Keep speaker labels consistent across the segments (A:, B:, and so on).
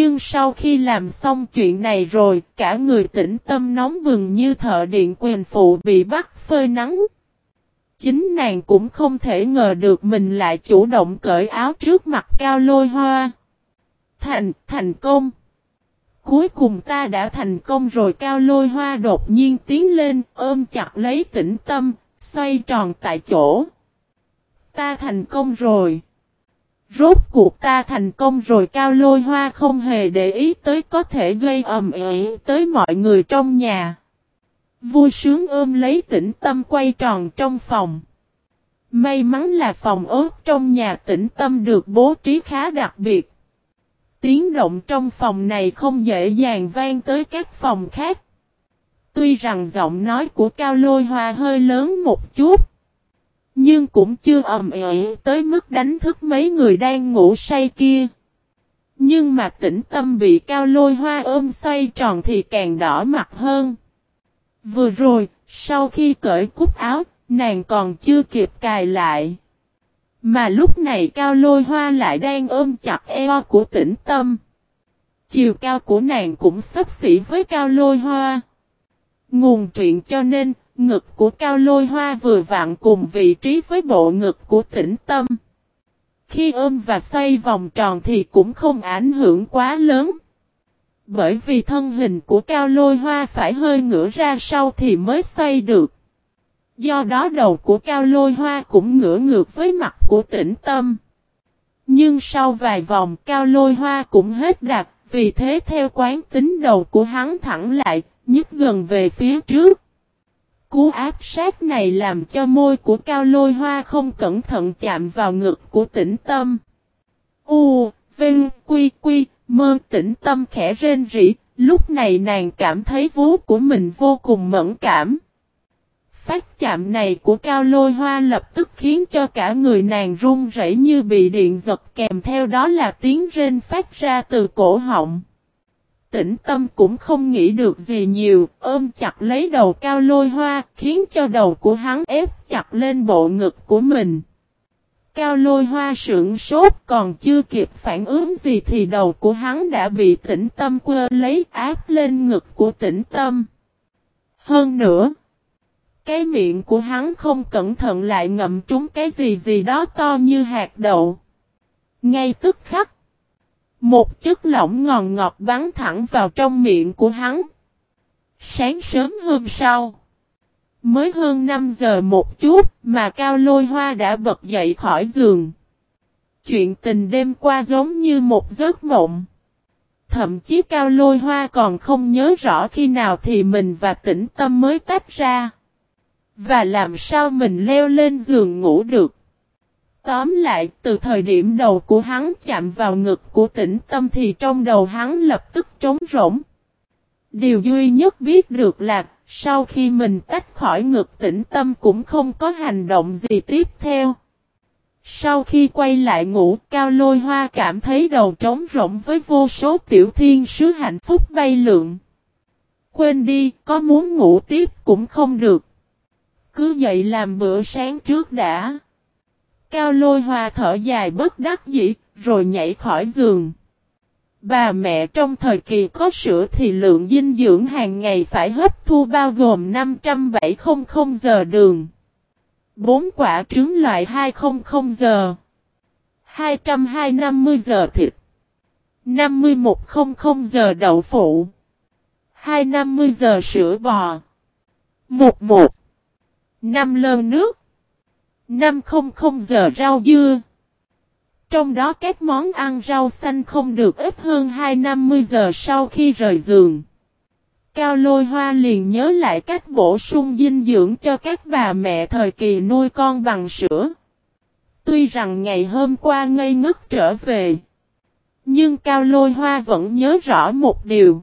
A: Nhưng sau khi làm xong chuyện này rồi, cả người tĩnh tâm nóng bừng như thợ điện quyền phụ bị bắt phơi nắng. Chính nàng cũng không thể ngờ được mình lại chủ động cởi áo trước mặt cao lôi hoa. Thành, thành công. Cuối cùng ta đã thành công rồi cao lôi hoa đột nhiên tiến lên, ôm chặt lấy tĩnh tâm, xoay tròn tại chỗ. Ta thành công rồi. Rốt cuộc ta thành công rồi, cao lôi hoa không hề để ý tới có thể gây ầm ĩ tới mọi người trong nhà. Vui sướng ôm lấy tĩnh tâm quay tròn trong phòng. May mắn là phòng ốt trong nhà tĩnh tâm được bố trí khá đặc biệt. Tiếng động trong phòng này không dễ dàng vang tới các phòng khác. Tuy rằng giọng nói của Cao Lôi Hoa hơi lớn một chút. Nhưng cũng chưa ầm ĩ tới mức đánh thức mấy người đang ngủ say kia. Nhưng mà tĩnh tâm bị Cao Lôi Hoa ôm xoay tròn thì càng đỏ mặt hơn. Vừa rồi, sau khi cởi cúc áo, nàng còn chưa kịp cài lại. Mà lúc này cao lôi hoa lại đang ôm chặt eo của tĩnh tâm. Chiều cao của nàng cũng sấp xỉ với cao lôi hoa. Nguồn truyện cho nên, ngực của cao lôi hoa vừa vặn cùng vị trí với bộ ngực của tĩnh tâm. Khi ôm và xoay vòng tròn thì cũng không ảnh hưởng quá lớn. Bởi vì thân hình của cao lôi hoa phải hơi ngửa ra sau thì mới xoay được. Do đó đầu của cao lôi hoa cũng ngửa ngược với mặt của tĩnh tâm. Nhưng sau vài vòng cao lôi hoa cũng hết đặt, vì thế theo quán tính đầu của hắn thẳng lại, nhích gần về phía trước. Cú áp sát này làm cho môi của cao lôi hoa không cẩn thận chạm vào ngực của tĩnh tâm. U, Vinh, Quy, Quy, mơ tĩnh tâm khẽ rên rỉ, lúc này nàng cảm thấy vú của mình vô cùng mẫn cảm. Phát chạm này của cao lôi hoa lập tức khiến cho cả người nàng run rẩy như bị điện giật kèm theo đó là tiếng rên phát ra từ cổ họng. Tĩnh tâm cũng không nghĩ được gì nhiều, ôm chặt lấy đầu cao lôi hoa, khiến cho đầu của hắn ép chặt lên bộ ngực của mình. Cao lôi hoa sưởng sốt còn chưa kịp phản ứng gì thì đầu của hắn đã bị tĩnh tâm quơ lấy áp lên ngực của tĩnh tâm. Hơn nữa, cái miệng của hắn không cẩn thận lại ngậm trúng cái gì gì đó to như hạt đậu. Ngay tức khắc. Một chất lỏng ngòn ngọt bắn thẳng vào trong miệng của hắn. Sáng sớm hôm sau. Mới hơn 5 giờ một chút mà Cao Lôi Hoa đã bật dậy khỏi giường. Chuyện tình đêm qua giống như một giấc mộng. Thậm chí Cao Lôi Hoa còn không nhớ rõ khi nào thì mình và tĩnh tâm mới tách ra. Và làm sao mình leo lên giường ngủ được. Tóm lại, từ thời điểm đầu của hắn chạm vào ngực của tĩnh tâm thì trong đầu hắn lập tức trống rỗng. Điều duy nhất biết được là, sau khi mình tách khỏi ngực tĩnh tâm cũng không có hành động gì tiếp theo. Sau khi quay lại ngủ, Cao Lôi Hoa cảm thấy đầu trống rỗng với vô số tiểu thiên sứ hạnh phúc bay lượn. Quên đi, có muốn ngủ tiếp cũng không được. Cứ dậy làm bữa sáng trước đã. Cao lôi hoa thở dài bất đắc dĩ, rồi nhảy khỏi giường. Bà mẹ trong thời kỳ có sữa thì lượng dinh dưỡng hàng ngày phải hấp thu bao gồm 570 giờ đường. 4 quả trứng loại 200 giờ. 250 giờ thịt. 5100 giờ đậu phụ. 250 giờ sữa bò. 11. 5 lơn nước. 500 giờ rau dưa. Trong đó các món ăn rau xanh không được ít hơn 250 giờ sau khi rời giường. Cao lôi hoa liền nhớ lại cách bổ sung dinh dưỡng cho các bà mẹ thời kỳ nuôi con bằng sữa. Tuy rằng ngày hôm qua ngây ngất trở về. Nhưng Cao lôi hoa vẫn nhớ rõ một điều.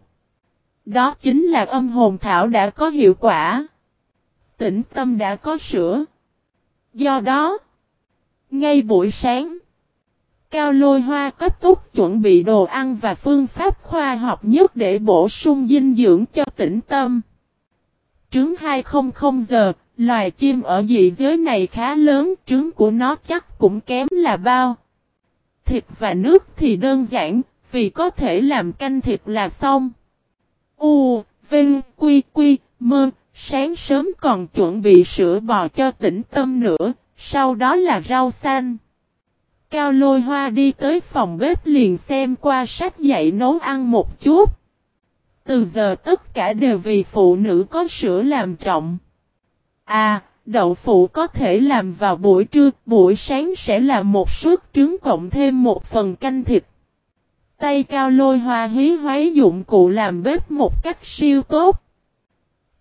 A: Đó chính là âm hồn thảo đã có hiệu quả tĩnh tâm đã có sữa. Do đó, ngay buổi sáng, Cao lôi hoa cấp túc chuẩn bị đồ ăn và phương pháp khoa học nhất để bổ sung dinh dưỡng cho tĩnh tâm. Trứng 200 giờ, loài chim ở dị giới này khá lớn, trứng của nó chắc cũng kém là bao. Thịt và nước thì đơn giản, vì có thể làm canh thịt là xong. U, Vinh, Quy, Quy, Mơ, sáng sớm còn chuẩn bị sữa bò cho tĩnh tâm nữa, sau đó là rau xanh. Cao lôi hoa đi tới phòng bếp liền xem qua sách dạy nấu ăn một chút. Từ giờ tất cả đều vì phụ nữ có sữa làm trọng. À, đậu phụ có thể làm vào buổi trưa, buổi sáng sẽ là một suất trứng cộng thêm một phần canh thịt. Tay cao lôi hoa hí hoái dụng cụ làm bếp một cách siêu tốt.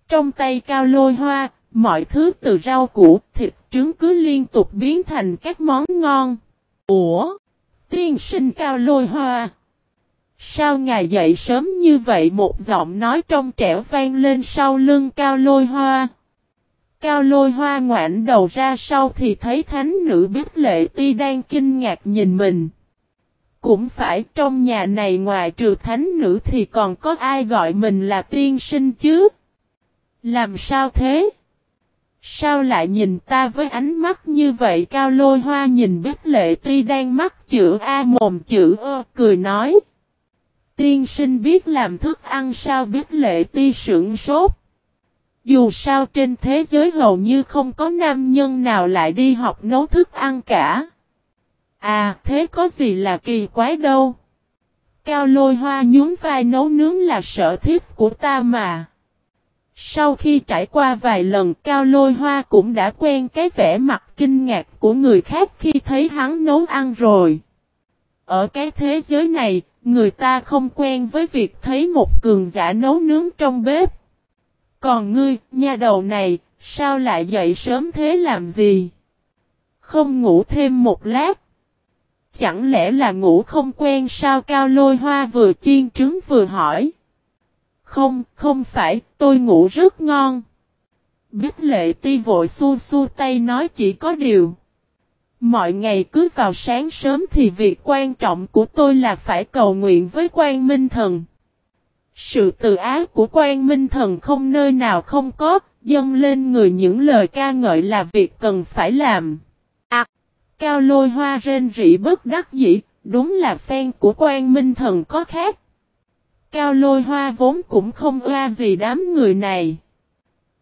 A: Trong tay cao lôi hoa, mọi thứ từ rau củ, thịt trứng cứ liên tục biến thành các món ngon. Ủa? Tiên sinh cao lôi hoa. Sao ngài dậy sớm như vậy một giọng nói trong trẻo vang lên sau lưng cao lôi hoa. Cao lôi hoa ngoảnh đầu ra sau thì thấy thánh nữ biết lệ ti đang kinh ngạc nhìn mình. Cũng phải trong nhà này ngoài trừ thánh nữ thì còn có ai gọi mình là tiên sinh chứ? Làm sao thế? Sao lại nhìn ta với ánh mắt như vậy cao lôi hoa nhìn biết lệ ti đang mắc chữ A mồm chữ ơ cười nói. Tiên sinh biết làm thức ăn sao biết lệ ti sưởng sốt. Dù sao trên thế giới hầu như không có nam nhân nào lại đi học nấu thức ăn cả. À thế có gì là kỳ quái đâu. Cao lôi hoa nhún vai nấu nướng là sở thích của ta mà. Sau khi trải qua vài lần cao lôi hoa cũng đã quen cái vẻ mặt kinh ngạc của người khác khi thấy hắn nấu ăn rồi. Ở cái thế giới này, người ta không quen với việc thấy một cường giả nấu nướng trong bếp. Còn ngươi, nha đầu này, sao lại dậy sớm thế làm gì? Không ngủ thêm một lát. Chẳng lẽ là ngủ không quen sao cao lôi hoa vừa chiên trứng vừa hỏi. Không, không phải, tôi ngủ rất ngon. Biết lệ ti vội su su tay nói chỉ có điều. Mọi ngày cứ vào sáng sớm thì việc quan trọng của tôi là phải cầu nguyện với quan minh thần. Sự tự ái của quan minh thần không nơi nào không có, dâng lên người những lời ca ngợi là việc cần phải làm. À, cao lôi hoa rên rỉ bất đắc dĩ, đúng là fan của quan minh thần có khác. Cao lôi hoa vốn cũng không oa gì đám người này.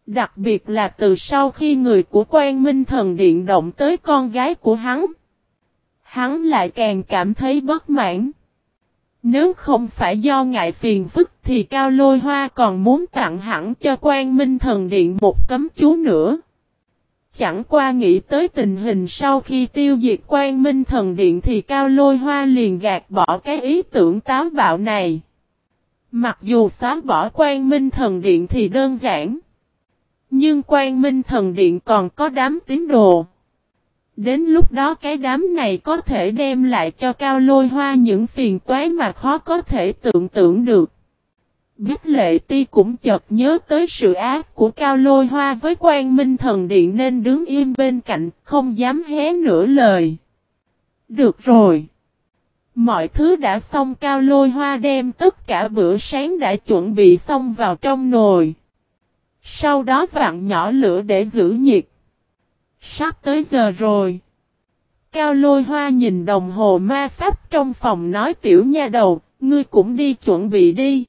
A: Đặc biệt là từ sau khi người của quan minh thần điện động tới con gái của hắn. Hắn lại càng cảm thấy bất mãn. Nếu không phải do ngại phiền phức thì Cao Lôi Hoa còn muốn tặng hẳn cho quan minh thần điện một cấm chú nữa. Chẳng qua nghĩ tới tình hình sau khi tiêu diệt quan minh thần điện thì Cao Lôi Hoa liền gạt bỏ cái ý tưởng táo bạo này. Mặc dù xóa bỏ quan minh thần điện thì đơn giản. Nhưng quan minh thần điện còn có đám tín đồ. Đến lúc đó cái đám này có thể đem lại cho cao lôi hoa những phiền toái mà khó có thể tưởng tượng được. Biết lệ ti cũng chợt nhớ tới sự ác của cao lôi hoa với quan minh thần điện nên đứng im bên cạnh, không dám hé nửa lời. Được rồi. Mọi thứ đã xong cao lôi hoa đem tất cả bữa sáng đã chuẩn bị xong vào trong nồi. Sau đó vặn nhỏ lửa để giữ nhiệt. Sắp tới giờ rồi. Cao lôi hoa nhìn đồng hồ ma pháp trong phòng nói tiểu nha đầu, ngươi cũng đi chuẩn bị đi.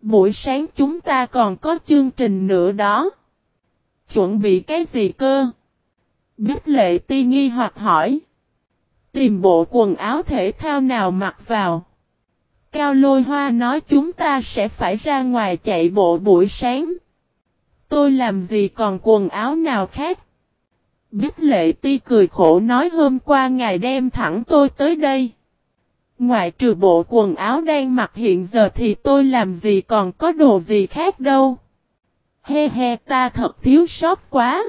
A: Buổi sáng chúng ta còn có chương trình nữa đó. Chuẩn bị cái gì cơ? Bích lệ ti nghi hoặc hỏi. Tìm bộ quần áo thể thao nào mặc vào. Cao lôi hoa nói chúng ta sẽ phải ra ngoài chạy bộ buổi sáng. Tôi làm gì còn quần áo nào khác? bích lệ ti cười khổ nói hôm qua ngài đem thẳng tôi tới đây. Ngoại trừ bộ quần áo đang mặc hiện giờ thì tôi làm gì còn có đồ gì khác đâu. He he, ta thật thiếu sót quá.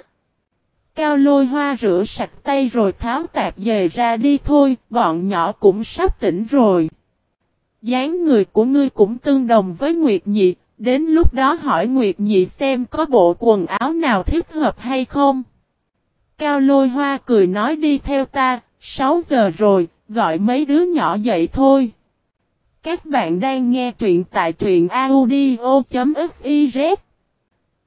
A: Cao lôi hoa rửa sạch tay rồi tháo tạp về ra đi thôi, bọn nhỏ cũng sắp tỉnh rồi. dáng người của ngươi cũng tương đồng với Nguyệt Nhị, đến lúc đó hỏi Nguyệt Nhị xem có bộ quần áo nào thích hợp hay không. Cao lôi hoa cười nói đi theo ta, 6 giờ rồi, gọi mấy đứa nhỏ dậy thôi. Các bạn đang nghe truyện tại truyện audio.fif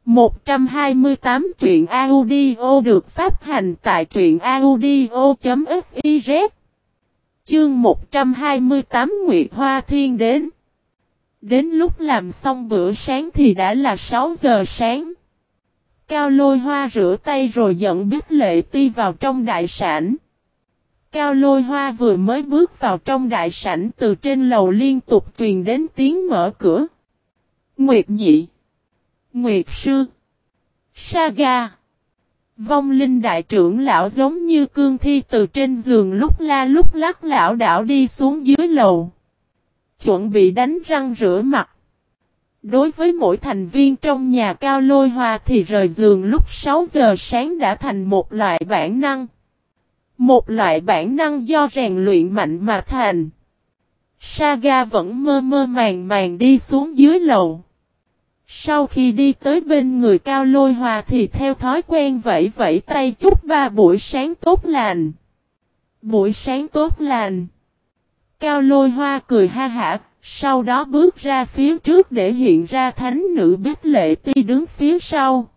A: 128 truyện audio được phát hành tại truyện audio.fiz Chương 128 Nguyệt Hoa Thiên đến. Đến lúc làm xong bữa sáng thì đã là 6 giờ sáng. Cao lôi hoa rửa tay rồi dẫn biết lệ ti vào trong đại sảnh. Cao lôi hoa vừa mới bước vào trong đại sảnh từ trên lầu liên tục truyền đến tiếng mở cửa. Nguyệt nhị. Nguyệt sư. Saga. Vong linh đại trưởng lão giống như cương thi từ trên giường lúc la lúc lắc lão đảo đi xuống dưới lầu. Chuẩn bị đánh răng rửa mặt. Đối với mỗi thành viên trong nhà cao lôi hoa thì rời giường lúc 6 giờ sáng đã thành một loại bản năng. Một loại bản năng do rèn luyện mạnh mà thành. Saga vẫn mơ mơ màng màng đi xuống dưới lầu. Sau khi đi tới bên người cao lôi hòa thì theo thói quen vẫy vẫy tay chúc ba buổi sáng tốt lành. Buổi sáng tốt lành. Cao lôi hoa cười ha hả, sau đó bước ra phía trước để hiện ra thánh nữ Bích Lệ Ti đứng phía sau.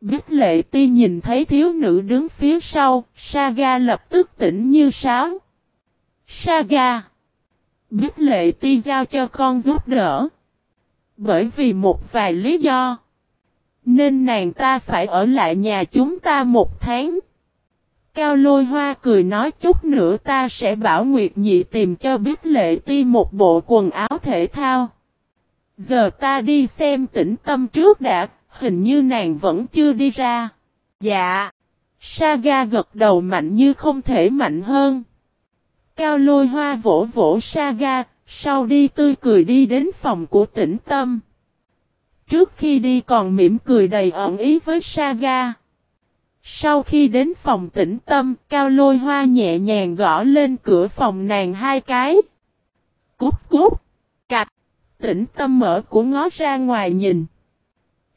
A: Bích Lệ Ti nhìn thấy thiếu nữ đứng phía sau, Saga lập tức tỉnh như sáo. Saga. Bích Lệ Ti giao cho con giúp đỡ. Bởi vì một vài lý do. Nên nàng ta phải ở lại nhà chúng ta một tháng. Cao lôi hoa cười nói chút nữa ta sẽ bảo Nguyệt Nhị tìm cho biết Lệ Ti một bộ quần áo thể thao. Giờ ta đi xem tĩnh tâm trước đã, hình như nàng vẫn chưa đi ra. Dạ. Saga gật đầu mạnh như không thể mạnh hơn. Cao lôi hoa vỗ vỗ Saga, sau đi tươi cười đi đến phòng của tĩnh tâm. Trước khi đi còn mỉm cười đầy ẩn ý với Saga. Sau khi đến phòng tĩnh tâm, cao lôi hoa nhẹ nhàng gõ lên cửa phòng nàng hai cái. cúp cúp cạch, tĩnh tâm mở của ngó ra ngoài nhìn.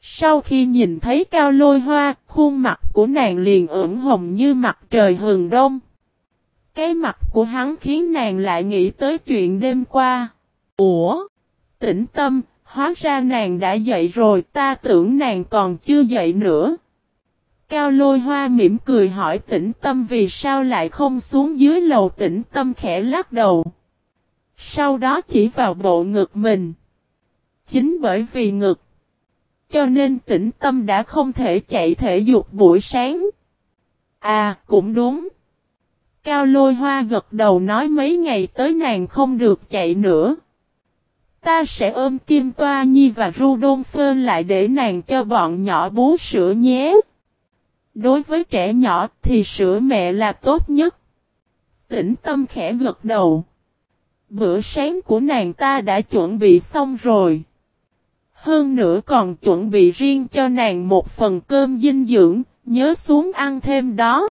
A: Sau khi nhìn thấy cao lôi hoa, khuôn mặt của nàng liền ửng hồng như mặt trời hừng đông. Cái mặt của hắn khiến nàng lại nghĩ tới chuyện đêm qua. Ủa? Tĩnh tâm, hóa ra nàng đã dậy rồi ta tưởng nàng còn chưa dậy nữa. Cao lôi hoa mỉm cười hỏi tĩnh tâm vì sao lại không xuống dưới lầu tĩnh tâm khẽ lắc đầu. Sau đó chỉ vào bộ ngực mình. Chính bởi vì ngực. Cho nên tĩnh tâm đã không thể chạy thể dục buổi sáng. À, cũng đúng. Cao lôi hoa gật đầu nói mấy ngày tới nàng không được chạy nữa. Ta sẽ ôm Kim Toa Nhi và Rudolfo lại để nàng cho bọn nhỏ bú sữa nhé. Đối với trẻ nhỏ thì sữa mẹ là tốt nhất. Tĩnh tâm khẽ gật đầu. Bữa sáng của nàng ta đã chuẩn bị xong rồi. Hơn nữa còn chuẩn bị riêng cho nàng một phần cơm dinh dưỡng, nhớ xuống ăn thêm đó.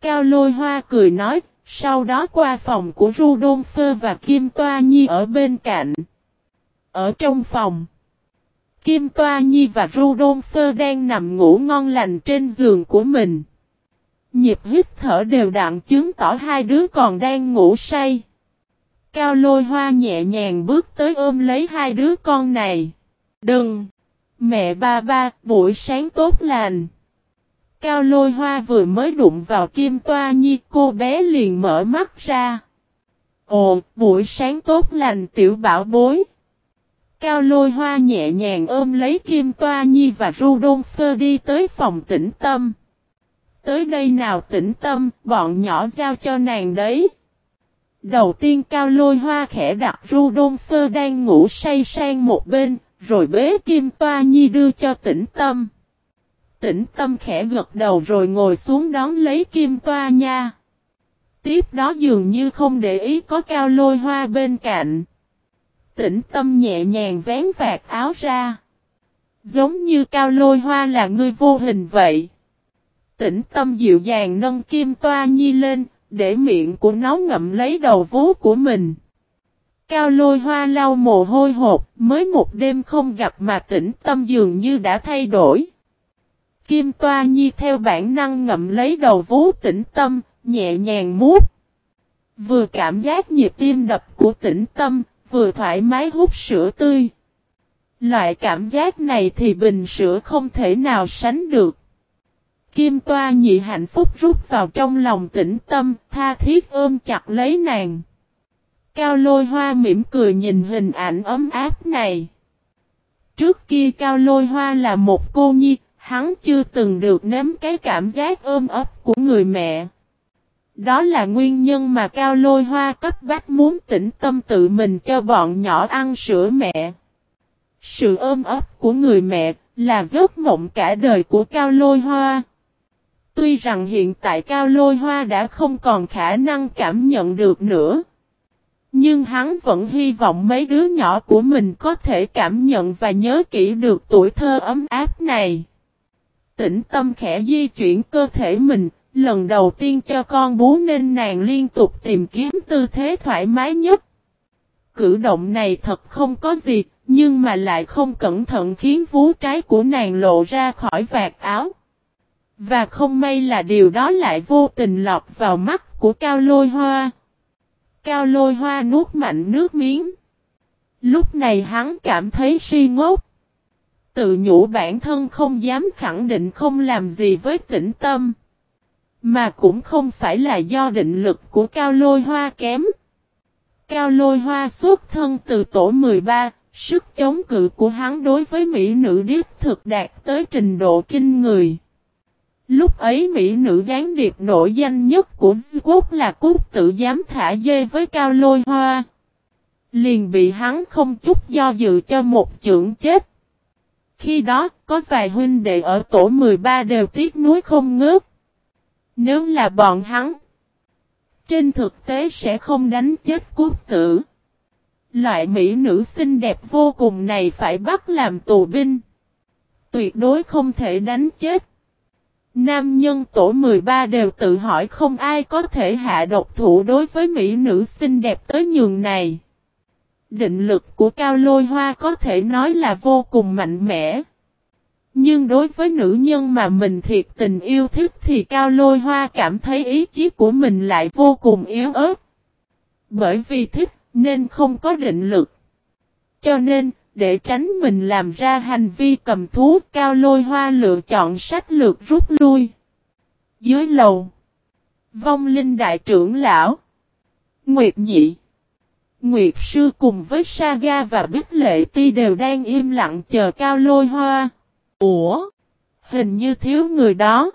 A: Cao lôi hoa cười nói, sau đó qua phòng của Rudolph và Kim Toa Nhi ở bên cạnh. Ở trong phòng, Kim Toa Nhi và Rudolph đang nằm ngủ ngon lành trên giường của mình. Nhịp hít thở đều đặn chứng tỏ hai đứa còn đang ngủ say. Cao lôi hoa nhẹ nhàng bước tới ôm lấy hai đứa con này. Đừng! Mẹ ba ba, buổi sáng tốt lành. Cao lôi hoa vừa mới đụng vào kim toa nhi cô bé liền mở mắt ra. Ồ, buổi sáng tốt lành tiểu bảo bối. Cao lôi hoa nhẹ nhàng ôm lấy kim toa nhi và Rudolfo đi tới phòng tĩnh tâm. Tới đây nào tĩnh tâm, bọn nhỏ giao cho nàng đấy. Đầu tiên cao lôi hoa khẽ đặt Rudolfo đang ngủ say sang một bên, rồi bế kim toa nhi đưa cho tĩnh tâm. Tĩnh tâm khẽ gật đầu rồi ngồi xuống đón lấy kim toa nha. Tiếp đó dường như không để ý có cao lôi hoa bên cạnh. Tĩnh tâm nhẹ nhàng vén vạt áo ra. Giống như cao lôi hoa là người vô hình vậy. Tĩnh tâm dịu dàng nâng kim toa nhi lên, để miệng của nó ngậm lấy đầu vú của mình. Cao lôi hoa lau mồ hôi hột, mới một đêm không gặp mà tĩnh tâm dường như đã thay đổi. Kim Toa Nhi theo bản năng ngậm lấy đầu vú tĩnh tâm, nhẹ nhàng mút. Vừa cảm giác nhịp tim đập của tĩnh tâm, vừa thoải mái hút sữa tươi. Loại cảm giác này thì bình sữa không thể nào sánh được. Kim toa Nhi hạnh phúc rút vào trong lòng tĩnh tâm, tha thiết ôm chặt lấy nàng. Cao lôi hoa mỉm cười nhìn hình ảnh ấm áp này. Trước kia Cao lôi hoa là một cô nhi, hắn chưa từng được nếm cái cảm giác ôm ấp của người mẹ. Đó là nguyên nhân mà Cao lôi hoa cấp bách muốn tĩnh tâm tự mình cho bọn nhỏ ăn sữa mẹ. Sự ôm ấp của người mẹ là giấc mộng cả đời của Cao lôi hoa. Tuy rằng hiện tại Cao Lôi Hoa đã không còn khả năng cảm nhận được nữa. Nhưng hắn vẫn hy vọng mấy đứa nhỏ của mình có thể cảm nhận và nhớ kỹ được tuổi thơ ấm áp này. Tĩnh tâm khẽ di chuyển cơ thể mình, lần đầu tiên cho con bú nên nàng liên tục tìm kiếm tư thế thoải mái nhất. Cử động này thật không có gì, nhưng mà lại không cẩn thận khiến vú trái của nàng lộ ra khỏi vạt áo. Và không may là điều đó lại vô tình lọt vào mắt của Cao Lôi Hoa. Cao Lôi Hoa nuốt mạnh nước miếng. Lúc này hắn cảm thấy si ngốc. Tự nhủ bản thân không dám khẳng định không làm gì với tĩnh tâm. Mà cũng không phải là do định lực của Cao Lôi Hoa kém. Cao Lôi Hoa xuất thân từ tổ 13, sức chống cự của hắn đối với mỹ nữ điếp thực đạt tới trình độ kinh người. Lúc ấy mỹ nữ gián điệp nổi danh nhất của quốc là Cúc tự dám thả dê với cao lôi hoa. Liền bị hắn không chút do dự cho một trưởng chết. Khi đó, có vài huynh đệ ở tổ 13 đều tiếc nuối không ngớt. Nếu là bọn hắn, trên thực tế sẽ không đánh chết quốc tử. Loại mỹ nữ xinh đẹp vô cùng này phải bắt làm tù binh. Tuyệt đối không thể đánh chết. Nam nhân tổ 13 đều tự hỏi không ai có thể hạ độc thủ đối với mỹ nữ xinh đẹp tới nhường này. Định lực của Cao Lôi Hoa có thể nói là vô cùng mạnh mẽ. Nhưng đối với nữ nhân mà mình thiệt tình yêu thích thì Cao Lôi Hoa cảm thấy ý chí của mình lại vô cùng yếu ớt. Bởi vì thích nên không có định lực. Cho nên, để tránh mình làm ra hành vi cầm thú cao lôi hoa lựa chọn sách lược rút lui. Dưới lầu. Vong linh đại trưởng lão. Nguyệt nhị. Nguyệt sư cùng với Saga và Bích Lệ Ti đều đang im lặng chờ cao lôi hoa. Ủa? Hình như thiếu người đó.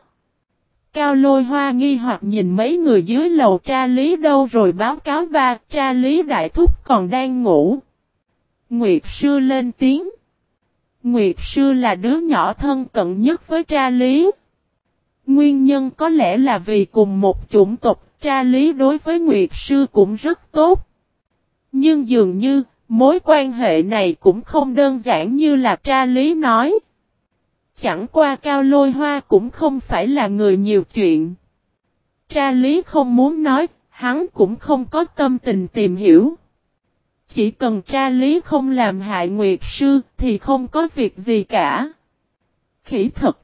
A: Cao lôi hoa nghi hoặc nhìn mấy người dưới lầu tra lý đâu rồi báo cáo ba tra lý đại thúc còn đang ngủ. Nguyệt sư lên tiếng. Nguyệt sư là đứa nhỏ thân cận nhất với tra lý. Nguyên nhân có lẽ là vì cùng một chủng tộc, tra lý đối với Nguyệt sư cũng rất tốt. Nhưng dường như, mối quan hệ này cũng không đơn giản như là tra lý nói. Chẳng qua cao lôi hoa cũng không phải là người nhiều chuyện. Tra lý không muốn nói, hắn cũng không có tâm tình tìm hiểu. Chỉ cần tra lý không làm hại Nguyệt Sư thì không có việc gì cả. Khỉ thật.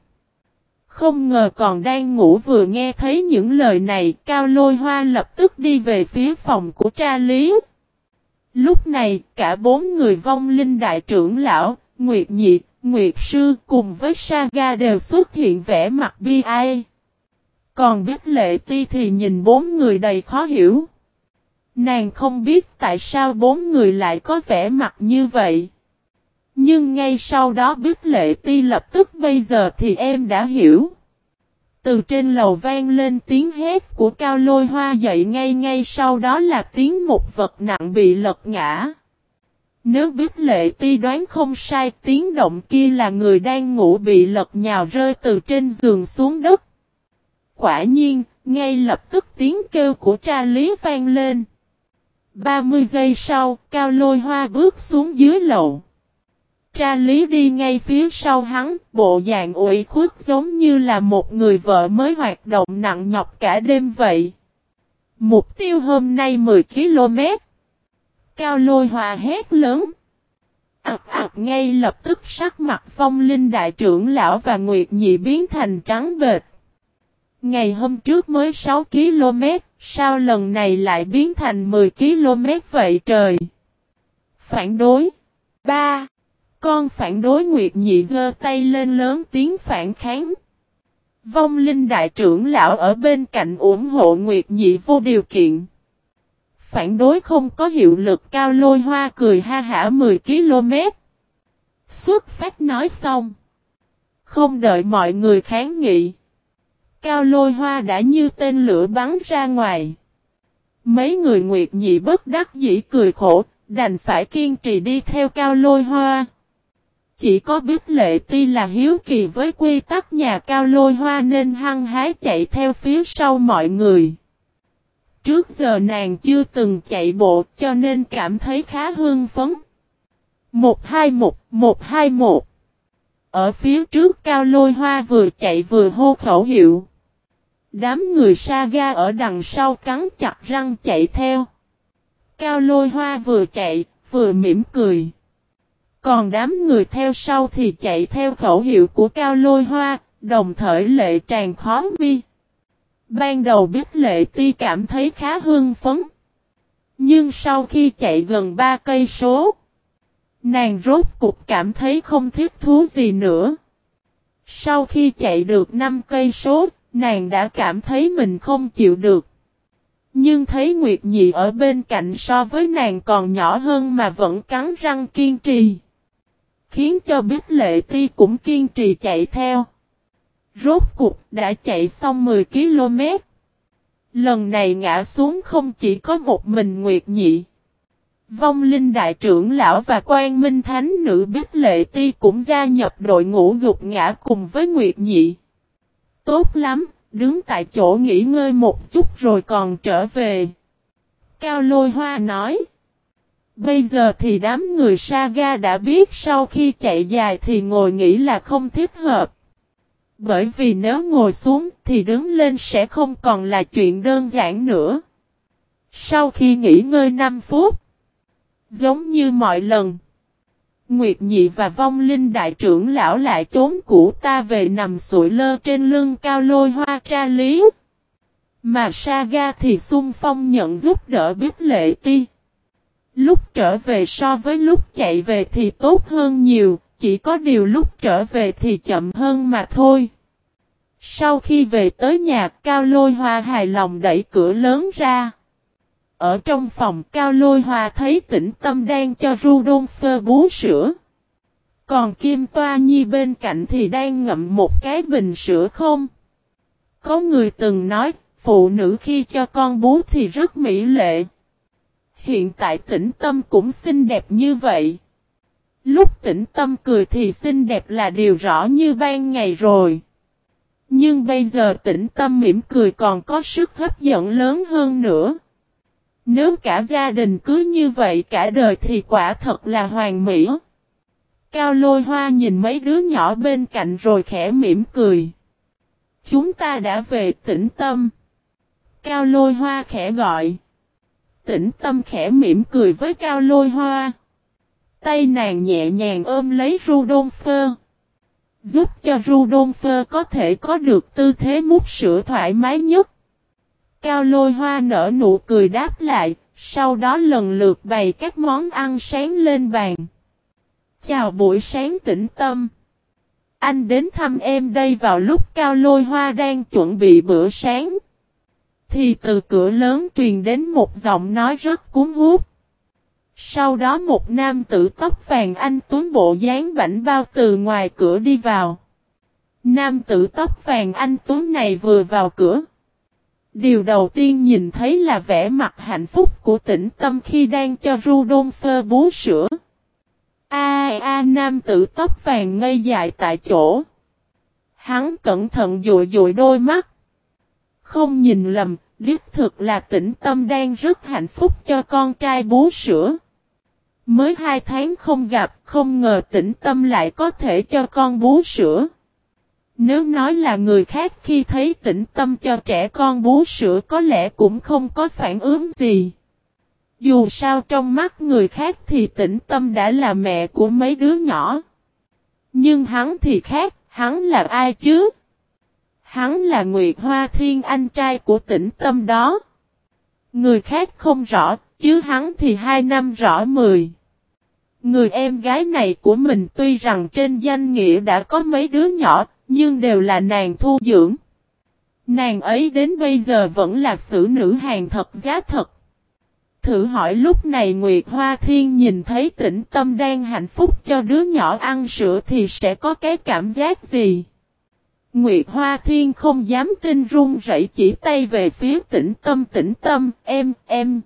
A: Không ngờ còn đang ngủ vừa nghe thấy những lời này Cao Lôi Hoa lập tức đi về phía phòng của tra lý. Lúc này cả bốn người vong linh đại trưởng lão, Nguyệt Nhị, Nguyệt Sư cùng với Saga đều xuất hiện vẻ mặt bi ai. Còn biết lệ ti thì nhìn bốn người đầy khó hiểu. Nàng không biết tại sao bốn người lại có vẻ mặt như vậy. Nhưng ngay sau đó biết lệ ti lập tức bây giờ thì em đã hiểu. Từ trên lầu vang lên tiếng hét của cao lôi hoa dậy ngay ngay sau đó là tiếng một vật nặng bị lật ngã. Nếu biết lệ ti đoán không sai tiếng động kia là người đang ngủ bị lật nhào rơi từ trên giường xuống đất. Quả nhiên, ngay lập tức tiếng kêu của tra lý vang lên. 30 giây sau, Cao Lôi Hoa bước xuống dưới lầu. Tra lý đi ngay phía sau hắn, bộ dạng ủy khuất giống như là một người vợ mới hoạt động nặng nhọc cả đêm vậy. Mục tiêu hôm nay 10 km. Cao lôi hòa hét lớn. ạc ạc ngay lập tức sắc mặt phong linh đại trưởng lão và Nguyệt Nhị biến thành trắng bệt. Ngày hôm trước mới 6 km, sao lần này lại biến thành 10 km vậy trời? Phản đối 3. Con phản đối Nguyệt Nhị giơ tay lên lớn tiếng phản kháng. Vong linh đại trưởng lão ở bên cạnh ủng hộ Nguyệt Nhị vô điều kiện. Phản đối không có hiệu lực cao lôi hoa cười ha hả 10 km. Xuất phát nói xong. Không đợi mọi người kháng nghị. Cao lôi hoa đã như tên lửa bắn ra ngoài. Mấy người nguyệt nhị bất đắc dĩ cười khổ, đành phải kiên trì đi theo cao lôi hoa. Chỉ có biết lệ ti là hiếu kỳ với quy tắc nhà cao lôi hoa nên hăng hái chạy theo phía sau mọi người. Trước giờ nàng chưa từng chạy bộ cho nên cảm thấy khá hưng phấn. 121, 121 Ở phía trước cao lôi hoa vừa chạy vừa hô khẩu hiệu. Đám người Saga ở đằng sau cắn chặt răng chạy theo. Cao lôi hoa vừa chạy, vừa mỉm cười. Còn đám người theo sau thì chạy theo khẩu hiệu của cao lôi hoa, đồng thời lệ tràn khó mi. Ban đầu biết lệ ti cảm thấy khá hưng phấn. Nhưng sau khi chạy gần 3 cây số, nàng rốt cục cảm thấy không thiết thú gì nữa. Sau khi chạy được 5 cây số, nàng đã cảm thấy mình không chịu được. Nhưng thấy Nguyệt Nhị ở bên cạnh so với nàng còn nhỏ hơn mà vẫn cắn răng kiên trì. Khiến cho biết lệ ti cũng kiên trì chạy theo. Rốt cục đã chạy xong 10 km. Lần này ngã xuống không chỉ có một mình Nguyệt Nhị. Vong linh đại trưởng lão và quan minh thánh nữ biết lệ ti cũng gia nhập đội ngũ gục ngã cùng với Nguyệt Nhị. Tốt lắm, đứng tại chỗ nghỉ ngơi một chút rồi còn trở về. Cao lôi hoa nói. Bây giờ thì đám người Saga đã biết sau khi chạy dài thì ngồi nghỉ là không thích hợp. Bởi vì nếu ngồi xuống thì đứng lên sẽ không còn là chuyện đơn giản nữa. Sau khi nghỉ ngơi 5 phút, giống như mọi lần, Nguyệt Nhị và Vong Linh Đại trưởng lão lại trốn cũ ta về nằm sụi lơ trên lưng cao lôi hoa tra lý. Mà Saga thì xung phong nhận giúp đỡ biết lệ ti. Lúc trở về so với lúc chạy về thì tốt hơn nhiều, chỉ có điều lúc trở về thì chậm hơn mà thôi. Sau khi về tới nhà, Cao Lôi Hoa hài lòng đẩy cửa lớn ra. Ở trong phòng Cao Lôi Hoa thấy tĩnh tâm đang cho Rudolfo bú sữa. Còn Kim Toa Nhi bên cạnh thì đang ngậm một cái bình sữa không. Có người từng nói, phụ nữ khi cho con bú thì rất mỹ lệ. Hiện tại tĩnh tâm cũng xinh đẹp như vậy. Lúc tĩnh tâm cười thì xinh đẹp là điều rõ như ban ngày rồi. Nhưng bây giờ tĩnh tâm mỉm cười còn có sức hấp dẫn lớn hơn nữa. Nếu cả gia đình cứ như vậy cả đời thì quả thật là hoàn mỹ. Cao lôi hoa nhìn mấy đứa nhỏ bên cạnh rồi khẽ mỉm cười. Chúng ta đã về tĩnh tâm. Cao lôi hoa khẽ gọi. Tĩnh tâm khẽ mỉm cười với cao lôi hoa. Tay nàng nhẹ nhàng ôm lấy Rudolfo. Giúp cho Rudolfo có thể có được tư thế mút sữa thoải mái nhất. Cao lôi hoa nở nụ cười đáp lại, sau đó lần lượt bày các món ăn sáng lên bàn. Chào buổi sáng tĩnh tâm. Anh đến thăm em đây vào lúc cao lôi hoa đang chuẩn bị bữa sáng. Thì từ cửa lớn truyền đến một giọng nói rất cuốn hút. Sau đó một nam tử tóc vàng anh tuấn bộ dáng bảnh bao từ ngoài cửa đi vào. Nam tử tóc vàng anh tuấn này vừa vào cửa. Điều đầu tiên nhìn thấy là vẻ mặt hạnh phúc của tĩnh tâm khi đang cho Rudolfo bú sữa. A a, nam tử tóc vàng ngây dại tại chỗ. Hắn cẩn thận dụi dụi đôi mắt. Không nhìn lầm, đích thực là tĩnh tâm đang rất hạnh phúc cho con trai bú sữa. Mới hai tháng không gặp, không ngờ tĩnh tâm lại có thể cho con bú sữa. Nếu nói là người khác khi thấy tĩnh tâm cho trẻ con bú sữa có lẽ cũng không có phản ứng gì. Dù sao trong mắt người khác thì tĩnh tâm đã là mẹ của mấy đứa nhỏ. Nhưng hắn thì khác, hắn là ai chứ? Hắn là Nguyệt Hoa Thiên anh trai của tĩnh tâm đó. Người khác không rõ, chứ hắn thì hai năm rõ mười. Người em gái này của mình tuy rằng trên danh nghĩa đã có mấy đứa nhỏ, Nhưng đều là nàng thu dưỡng. Nàng ấy đến bây giờ vẫn là xử nữ hàng thật giá thật. Thử hỏi lúc này Nguyệt Hoa Thiên nhìn thấy tĩnh tâm đang hạnh phúc cho đứa nhỏ ăn sữa thì sẽ có cái cảm giác gì? Nguyệt Hoa Thiên không dám tin run rẩy chỉ tay về phía tĩnh tâm tĩnh tâm, em, em.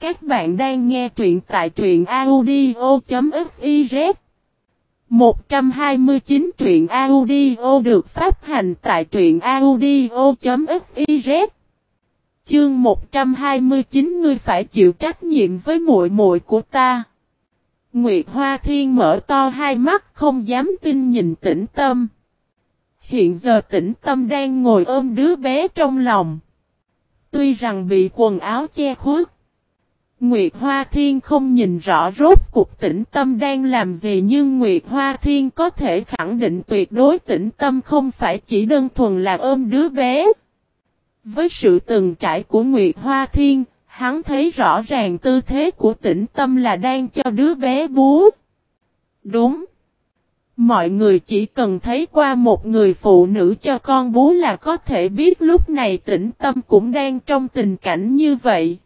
A: Các bạn đang nghe truyện tại truyện audio.fiz 129 truyện audio được phát hành tại truyện audio.fiz Chương 129 ngươi phải chịu trách nhiệm với muội muội của ta. Nguyệt Hoa Thiên mở to hai mắt không dám tin nhìn tĩnh tâm. Hiện giờ tĩnh tâm đang ngồi ôm đứa bé trong lòng. Tuy rằng bị quần áo che khuất. Nguyệt Hoa Thiên không nhìn rõ rốt cục tĩnh tâm đang làm gì nhưng Nguyệt Hoa Thiên có thể khẳng định tuyệt đối tĩnh tâm không phải chỉ đơn thuần là ôm đứa bé. Với sự từng trải của Nguyệt Hoa Thiên, hắn thấy rõ ràng tư thế của tĩnh tâm là đang cho đứa bé bú. Đúng. Mọi người chỉ cần thấy qua một người phụ nữ cho con bú là có thể biết lúc này tĩnh tâm cũng đang trong tình cảnh như vậy.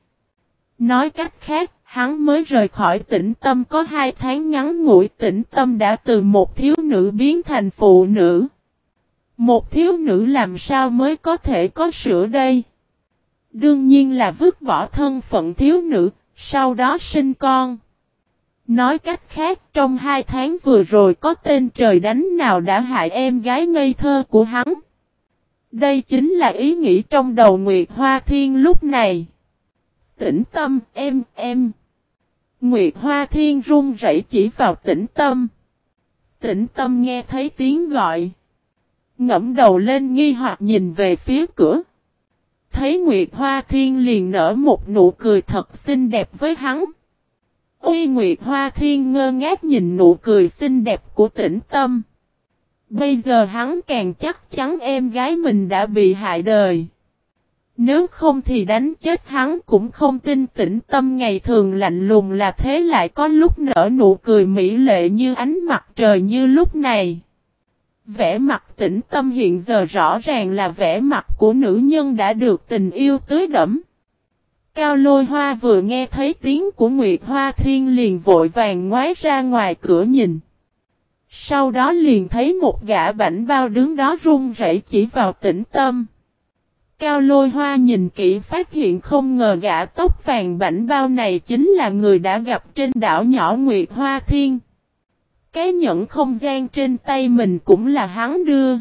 A: Nói cách khác, hắn mới rời khỏi tĩnh tâm có hai tháng ngắn ngủi tĩnh tâm đã từ một thiếu nữ biến thành phụ nữ. Một thiếu nữ làm sao mới có thể có sữa đây? Đương nhiên là vứt bỏ thân phận thiếu nữ, sau đó sinh con. Nói cách khác trong hai tháng vừa rồi có tên trời đánh nào đã hại em gái ngây thơ của hắn. Đây chính là ý nghĩ trong đầu Nguyệt Hoa Thiên lúc này. Tĩnh tâm, em, em. Nguyệt Hoa Thiên run rẩy chỉ vào tĩnh tâm. Tĩnh tâm nghe thấy tiếng gọi. Ngẫm đầu lên nghi hoặc nhìn về phía cửa. Thấy Nguyệt Hoa Thiên liền nở một nụ cười thật xinh đẹp với hắn. Uy Nguyệt Hoa Thiên ngơ ngác nhìn nụ cười xinh đẹp của tĩnh tâm. Bây giờ hắn càng chắc chắn em gái mình đã bị hại đời. Nếu không thì đánh chết hắn cũng không tin tĩnh tâm ngày thường lạnh lùng là thế lại có lúc nở nụ cười mỹ lệ như ánh mặt trời như lúc này. Vẻ mặt tĩnh tâm hiện giờ rõ ràng là vẻ mặt của nữ nhân đã được tình yêu tưới đẫm. Cao lôi hoa vừa nghe thấy tiếng của Nguyệt Hoa Thiên liền vội vàng ngoái ra ngoài cửa nhìn. Sau đó liền thấy một gã bảnh bao đứng đó run rẩy chỉ vào tĩnh tâm. Cao lôi hoa nhìn kỹ phát hiện không ngờ gã tóc vàng bảnh bao này chính là người đã gặp trên đảo nhỏ Nguyệt Hoa Thiên. Cái nhẫn không gian trên tay mình cũng là hắn đưa.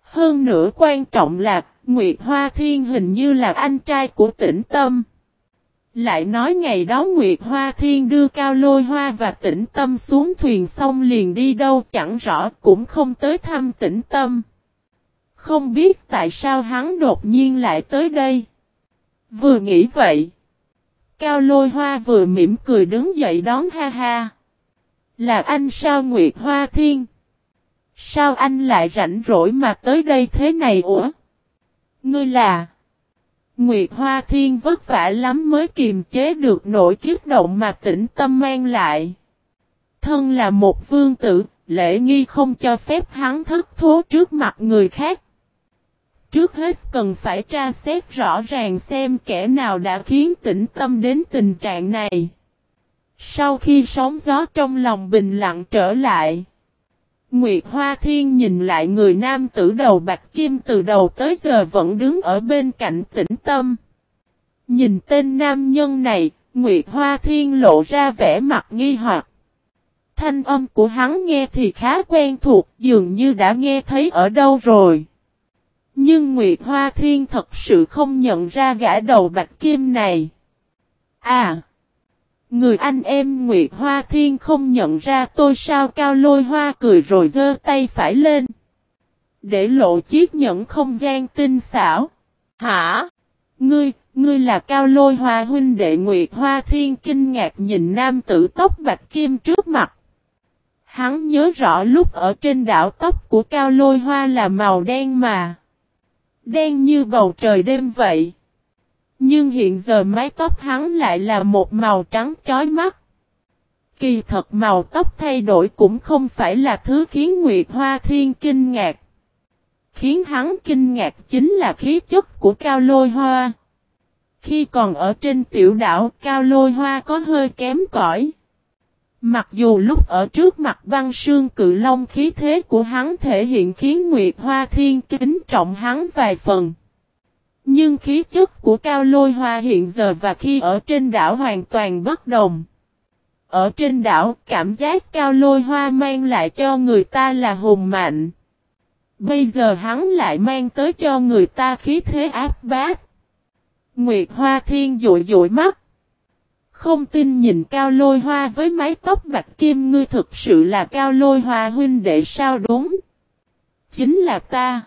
A: Hơn nữa quan trọng là Nguyệt Hoa Thiên hình như là anh trai của tĩnh tâm. Lại nói ngày đó Nguyệt Hoa Thiên đưa Cao Lôi Hoa và tĩnh tâm xuống thuyền xong liền đi đâu chẳng rõ cũng không tới thăm tĩnh tâm. Không biết tại sao hắn đột nhiên lại tới đây. Vừa nghĩ vậy. Cao Lôi Hoa vừa mỉm cười đứng dậy đón ha ha. Là anh sao Nguyệt Hoa Thiên? Sao anh lại rảnh rỗi mà tới đây thế này ủa? Ngươi là... Nguyệt Hoa Thiên vất vả lắm mới kiềm chế được nỗi kiếp động mà tĩnh tâm mang lại. Thân là một vương tử, lễ nghi không cho phép hắn thất thố trước mặt người khác. Trước hết cần phải tra xét rõ ràng xem kẻ nào đã khiến tĩnh tâm đến tình trạng này. Sau khi sóng gió trong lòng bình lặng trở lại. Nguyệt Hoa Thiên nhìn lại người nam tử đầu bạch kim từ đầu tới giờ vẫn đứng ở bên cạnh tĩnh tâm. Nhìn tên nam nhân này, Nguyệt Hoa Thiên lộ ra vẻ mặt nghi hoặc. Thanh âm của hắn nghe thì khá quen thuộc, dường như đã nghe thấy ở đâu rồi. Nhưng Nguyệt Hoa Thiên thật sự không nhận ra gã đầu bạch kim này. À! Người anh em Nguyệt Hoa Thiên không nhận ra tôi sao cao lôi hoa cười rồi giơ tay phải lên. Để lộ chiếc nhẫn không gian tinh xảo. Hả? Ngươi, ngươi là cao lôi hoa huynh đệ Nguyệt Hoa Thiên kinh ngạc nhìn nam tử tóc bạch kim trước mặt. Hắn nhớ rõ lúc ở trên đảo tóc của cao lôi hoa là màu đen mà. Đen như bầu trời đêm vậy. Nhưng hiện giờ mái tóc hắn lại là một màu trắng chói mắt. Kỳ thật màu tóc thay đổi cũng không phải là thứ khiến Nguyệt Hoa Thiên kinh ngạc. Khiến hắn kinh ngạc chính là khí chất của Cao Lôi Hoa. Khi còn ở trên tiểu đảo, Cao Lôi Hoa có hơi kém cỏi. Mặc dù lúc ở trước mặt băng sương cự long khí thế của hắn thể hiện khiến Nguyệt Hoa Thiên kính trọng hắn vài phần. Nhưng khí chất của Cao Lôi Hoa hiện giờ và khi ở trên đảo hoàn toàn bất đồng. Ở trên đảo, cảm giác Cao Lôi Hoa mang lại cho người ta là hùng mạnh. Bây giờ hắn lại mang tới cho người ta khí thế áp bát. Nguyệt Hoa Thiên dụi dụi mắt. Không tin nhìn Cao Lôi Hoa với mái tóc bạc kim ngươi thực sự là Cao Lôi Hoa huynh đệ sao đúng? Chính là ta.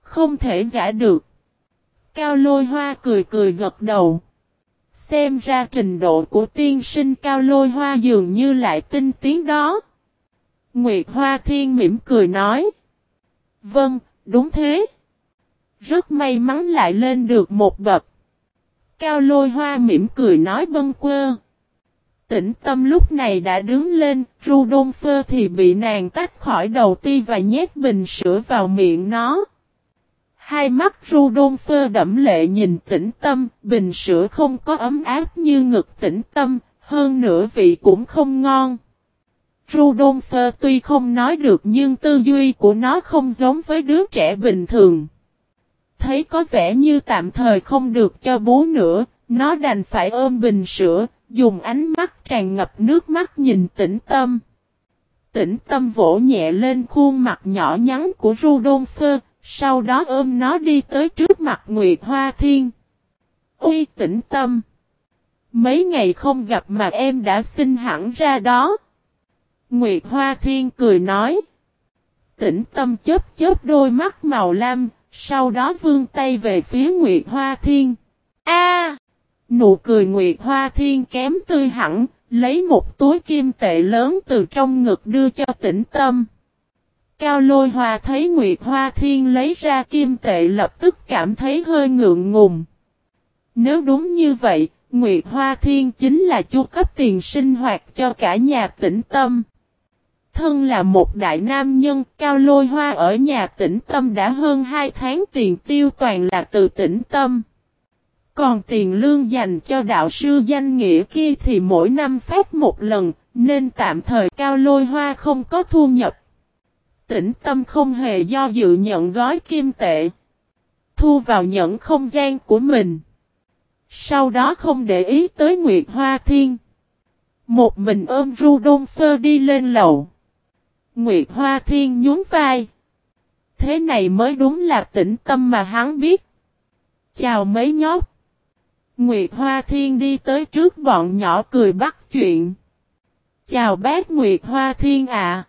A: Không thể giả được. Cao Lôi Hoa cười cười gật đầu. Xem ra trình độ của tiên sinh Cao Lôi Hoa dường như lại tinh tiến đó. Nguyệt Hoa Thiên mỉm cười nói. Vâng, đúng thế. Rất may mắn lại lên được một bậc. Cao lôi hoa mỉm cười nói bâng quơ. Tĩnh tâm lúc này đã đứng lên, Rudolfo thì bị nàng tách khỏi đầu ti và nhét bình sữa vào miệng nó. Hai mắt Rudolfo đẫm lệ nhìn tĩnh tâm, bình sữa không có ấm áp như ngực tĩnh tâm, hơn nữa vị cũng không ngon. Rudolfo tuy không nói được nhưng tư duy của nó không giống với đứa trẻ bình thường. Thấy có vẻ như tạm thời không được cho bú nữa, nó đành phải ôm bình sữa, dùng ánh mắt tràn ngập nước mắt nhìn tĩnh tâm. Tĩnh tâm vỗ nhẹ lên khuôn mặt nhỏ nhắn của Rudolfo, sau đó ôm nó đi tới trước mặt Nguyệt Hoa Thiên. Uy tĩnh tâm! Mấy ngày không gặp mà em đã sinh hẳn ra đó. Nguyệt Hoa Thiên cười nói. Tĩnh tâm chớp chớp đôi mắt màu lam, sau đó vươn tay về phía Nguyệt Hoa Thiên. A! nụ cười Nguyệt Hoa Thiên kém tươi hẳn, lấy một túi kim tệ lớn từ trong ngực đưa cho tĩnh tâm. Cao lôi hoa thấy Nguyệt Hoa Thiên lấy ra kim tệ lập tức cảm thấy hơi ngượng ngùng. Nếu đúng như vậy, Nguyệt Hoa Thiên chính là chu cấp tiền sinh hoạt cho cả nhà tĩnh tâm. Thân là một đại nam nhân, Cao Lôi Hoa ở nhà tĩnh tâm đã hơn 2 tháng tiền tiêu toàn là từ tĩnh tâm. Còn tiền lương dành cho đạo sư danh nghĩa kia thì mỗi năm phát một lần, nên tạm thời Cao Lôi Hoa không có thu nhập. Tĩnh tâm không hề do dự nhận gói kim tệ. Thu vào nhận không gian của mình. Sau đó không để ý tới Nguyệt Hoa Thiên. Một mình ôm Rudolfo đi lên lầu. Nguyệt Hoa Thiên nhún vai. Thế này mới đúng là tĩnh tâm mà hắn biết. Chào mấy nhóc. Nguyệt Hoa Thiên đi tới trước bọn nhỏ cười bắt chuyện. Chào bác Nguyệt Hoa Thiên ạ.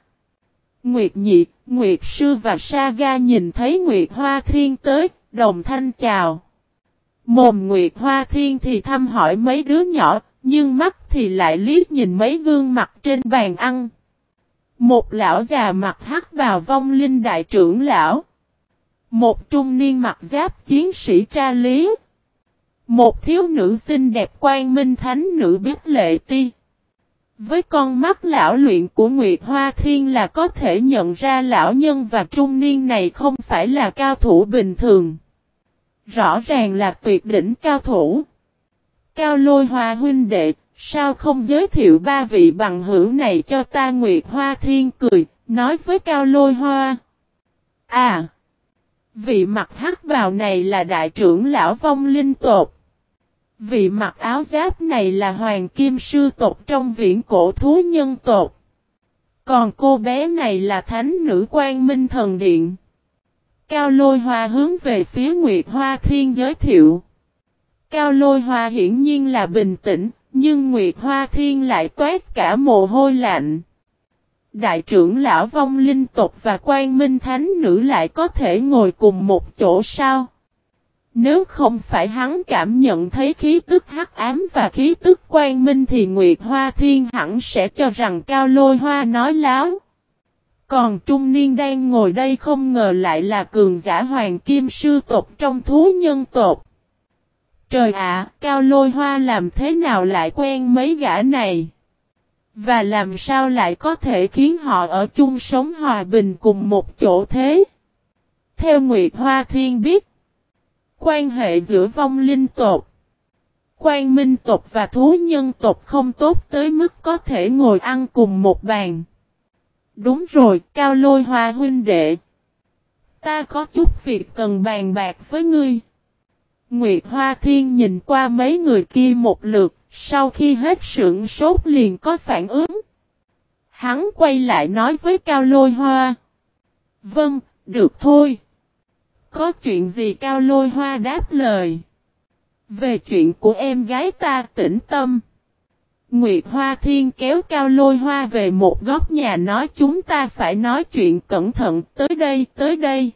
A: Nguyệt Nhị, Nguyệt Sư và Saga nhìn thấy Nguyệt Hoa Thiên tới, đồng thanh chào. Mồm Nguyệt Hoa Thiên thì thăm hỏi mấy đứa nhỏ, nhưng mắt thì lại liếc nhìn mấy gương mặt trên bàn ăn. Một lão già mặt hắc vào vong linh đại trưởng lão. Một trung niên mặt giáp chiến sĩ tra lý. Một thiếu nữ xinh đẹp quan minh thánh nữ biết lệ ti. Với con mắt lão luyện của Nguyệt Hoa Thiên là có thể nhận ra lão nhân và trung niên này không phải là cao thủ bình thường. Rõ ràng là tuyệt đỉnh cao thủ. Cao lôi hoa huynh đệ, Sao không giới thiệu ba vị bằng hữu này cho ta Nguyệt Hoa Thiên cười, nói với Cao Lôi Hoa. À! Vị mặt hắc bào này là đại trưởng lão vong linh tột. Vị mặc áo giáp này là hoàng kim sư tộc trong viễn cổ thú nhân tộc. Còn cô bé này là thánh nữ quan minh thần điện. Cao lôi hoa hướng về phía Nguyệt Hoa Thiên giới thiệu. Cao lôi hoa hiển nhiên là bình tĩnh, nhưng Nguyệt Hoa Thiên lại toát cả mồ hôi lạnh. Đại trưởng lão vong linh tộc và quan minh thánh nữ lại có thể ngồi cùng một chỗ sao? Nếu không phải hắn cảm nhận thấy khí tức hắc ám và khí tức quan minh thì Nguyệt Hoa Thiên hẳn sẽ cho rằng Cao Lôi Hoa nói láo. Còn trung niên đang ngồi đây không ngờ lại là cường giả hoàng kim sư tộc trong thú nhân tộc. Trời ạ, cao lôi hoa làm thế nào lại quen mấy gã này? Và làm sao lại có thể khiến họ ở chung sống hòa bình cùng một chỗ thế? Theo Nguyệt Hoa Thiên biết, quan hệ giữa vong linh tộc, quan minh tộc và thú nhân tộc không tốt tới mức có thể ngồi ăn cùng một bàn. Đúng rồi, Cao Lôi Hoa huynh đệ. Ta có chút việc cần bàn bạc với ngươi. Nguyệt Hoa Thiên nhìn qua mấy người kia một lượt, sau khi hết sưởng sốt liền có phản ứng. Hắn quay lại nói với Cao Lôi Hoa. Vâng, được thôi. Có chuyện gì Cao Lôi Hoa đáp lời. Về chuyện của em gái ta tĩnh tâm. Nguyệt Hoa Thiên kéo Cao Lôi Hoa về một góc nhà nói chúng ta phải nói chuyện cẩn thận tới đây tới đây.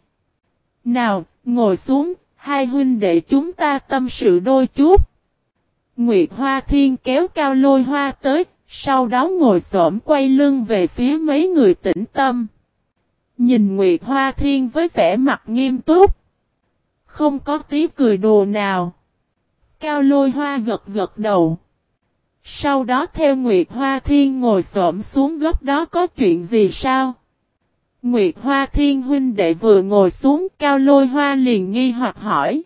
A: Nào, ngồi xuống, hai huynh đệ chúng ta tâm sự đôi chút. Nguyệt Hoa Thiên kéo Cao Lôi Hoa tới, sau đó ngồi xổm quay lưng về phía mấy người tĩnh tâm. Nhìn Nguyệt Hoa Thiên với vẻ mặt nghiêm túc. Không có tí cười đồ nào. Cao Lôi Hoa gật gật đầu. Sau đó theo Nguyệt Hoa Thiên ngồi xổm xuống góc đó có chuyện gì sao? Nguyệt Hoa Thiên huynh đệ vừa ngồi xuống cao lôi hoa liền nghi hoặc hỏi.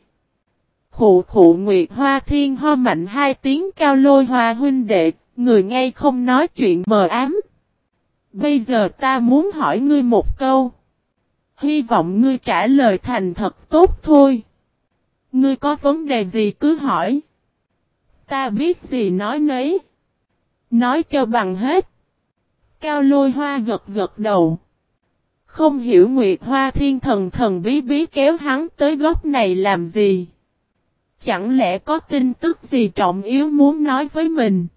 A: Khụ khụ Nguyệt Hoa Thiên ho mạnh hai tiếng cao lôi hoa huynh đệ, người ngay không nói chuyện mờ ám. Bây giờ ta muốn hỏi ngươi một câu. Hy vọng ngươi trả lời thành thật tốt thôi. Ngươi có vấn đề gì cứ hỏi. Ta biết gì nói nấy. Nói cho bằng hết. Cao lôi hoa gật gật đầu. Không hiểu Nguyệt Hoa Thiên thần thần bí bí kéo hắn tới góc này làm gì. Chẳng lẽ có tin tức gì trọng yếu muốn nói với mình.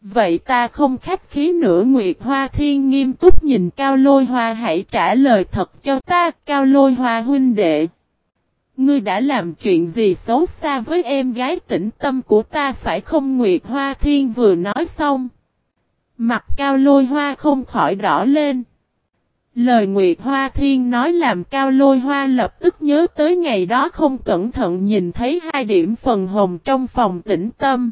A: Vậy ta không khách khí nữa, Nguyệt Hoa Thiên nghiêm túc nhìn Cao Lôi Hoa, hãy trả lời thật cho ta, Cao Lôi Hoa huynh đệ. Ngươi đã làm chuyện gì xấu xa với em gái tĩnh tâm của ta, phải không, Nguyệt Hoa Thiên vừa nói xong. Mặt Cao Lôi Hoa không khỏi đỏ lên. Lời Nguyệt Hoa Thiên nói làm Cao Lôi Hoa lập tức nhớ tới ngày đó không cẩn thận nhìn thấy hai điểm phần hồng trong phòng tĩnh tâm.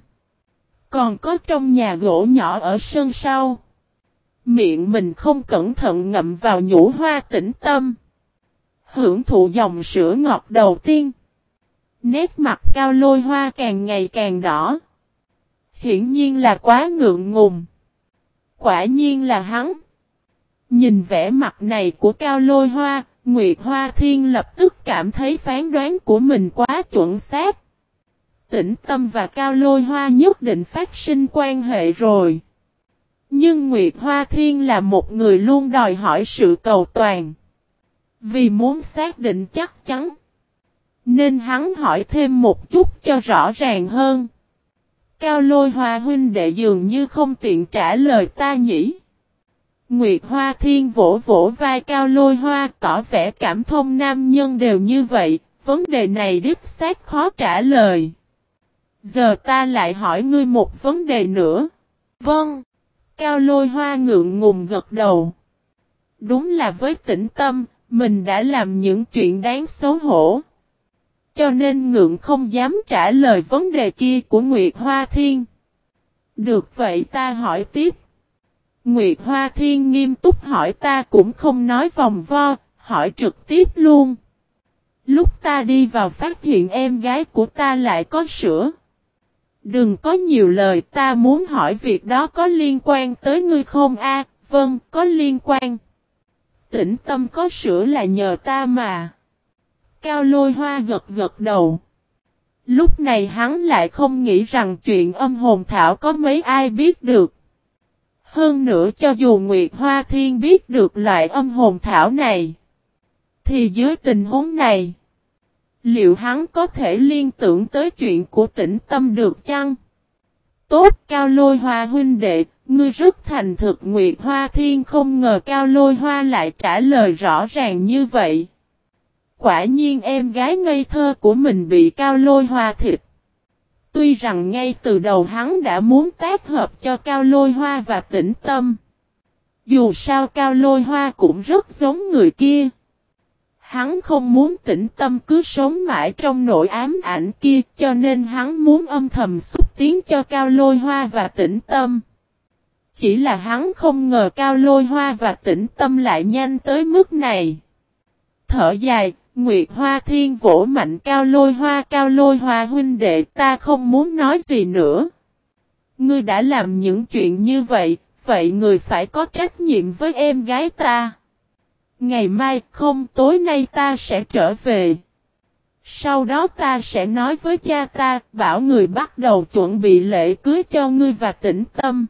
A: Còn có trong nhà gỗ nhỏ ở sân sau. Miệng mình không cẩn thận ngậm vào nhũ hoa tĩnh tâm. Hưởng thụ dòng sữa ngọt đầu tiên. Nét mặt Cao Lôi Hoa càng ngày càng đỏ. Hiển nhiên là quá ngượng ngùng. Quả nhiên là hắn. Nhìn vẻ mặt này của Cao Lôi Hoa, Nguyệt Hoa Thiên lập tức cảm thấy phán đoán của mình quá chuẩn xác. Tĩnh tâm và Cao Lôi Hoa nhất định phát sinh quan hệ rồi. Nhưng Nguyệt Hoa Thiên là một người luôn đòi hỏi sự cầu toàn. Vì muốn xác định chắc chắn. Nên hắn hỏi thêm một chút cho rõ ràng hơn. Cao lôi hoa huynh đệ dường như không tiện trả lời ta nhỉ. Nguyệt Hoa Thiên vỗ vỗ vai cao lôi hoa tỏ vẻ cảm thông nam nhân đều như vậy, vấn đề này đích xác khó trả lời. Giờ ta lại hỏi ngươi một vấn đề nữa. Vâng. Cao lôi hoa ngượng ngùng gật đầu. Đúng là với tĩnh tâm, mình đã làm những chuyện đáng xấu hổ. Cho nên ngượng không dám trả lời vấn đề kia của Nguyệt Hoa Thiên. Được vậy ta hỏi tiếp. Nguyệt Hoa Thiên nghiêm túc hỏi ta cũng không nói vòng vo, hỏi trực tiếp luôn. Lúc ta đi vào phát hiện em gái của ta lại có sữa. Đừng có nhiều lời ta muốn hỏi việc đó có liên quan tới ngươi không a? vâng, có liên quan. Tĩnh tâm có sữa là nhờ ta mà. Cao lôi hoa gật gật đầu. Lúc này hắn lại không nghĩ rằng chuyện âm hồn thảo có mấy ai biết được. Hơn nữa cho dù Nguyệt Hoa Thiên biết được loại âm hồn thảo này. Thì dưới tình huống này. Liệu hắn có thể liên tưởng tới chuyện của tĩnh tâm được chăng? Tốt cao lôi hoa huynh đệ, ngươi rất thành thực Nguyệt Hoa Thiên không ngờ cao lôi hoa lại trả lời rõ ràng như vậy. Quả nhiên em gái ngây thơ của mình bị cao lôi hoa thịt. Tuy rằng ngay từ đầu hắn đã muốn tác hợp cho cao lôi hoa và tĩnh tâm. Dù sao cao lôi hoa cũng rất giống người kia. Hắn không muốn tĩnh tâm cứ sống mãi trong nỗi ám ảnh kia cho nên hắn muốn âm thầm xúc tiến cho cao lôi hoa và tĩnh tâm. Chỉ là hắn không ngờ cao lôi hoa và tĩnh tâm lại nhanh tới mức này. Thở dài, Nguyệt Hoa Thiên vỗ mạnh cao lôi hoa cao lôi hoa huynh đệ ta không muốn nói gì nữa. Ngươi đã làm những chuyện như vậy, vậy người phải có trách nhiệm với em gái ta. Ngày mai không tối nay ta sẽ trở về. Sau đó ta sẽ nói với cha ta, bảo người bắt đầu chuẩn bị lễ cưới cho ngươi và tĩnh tâm.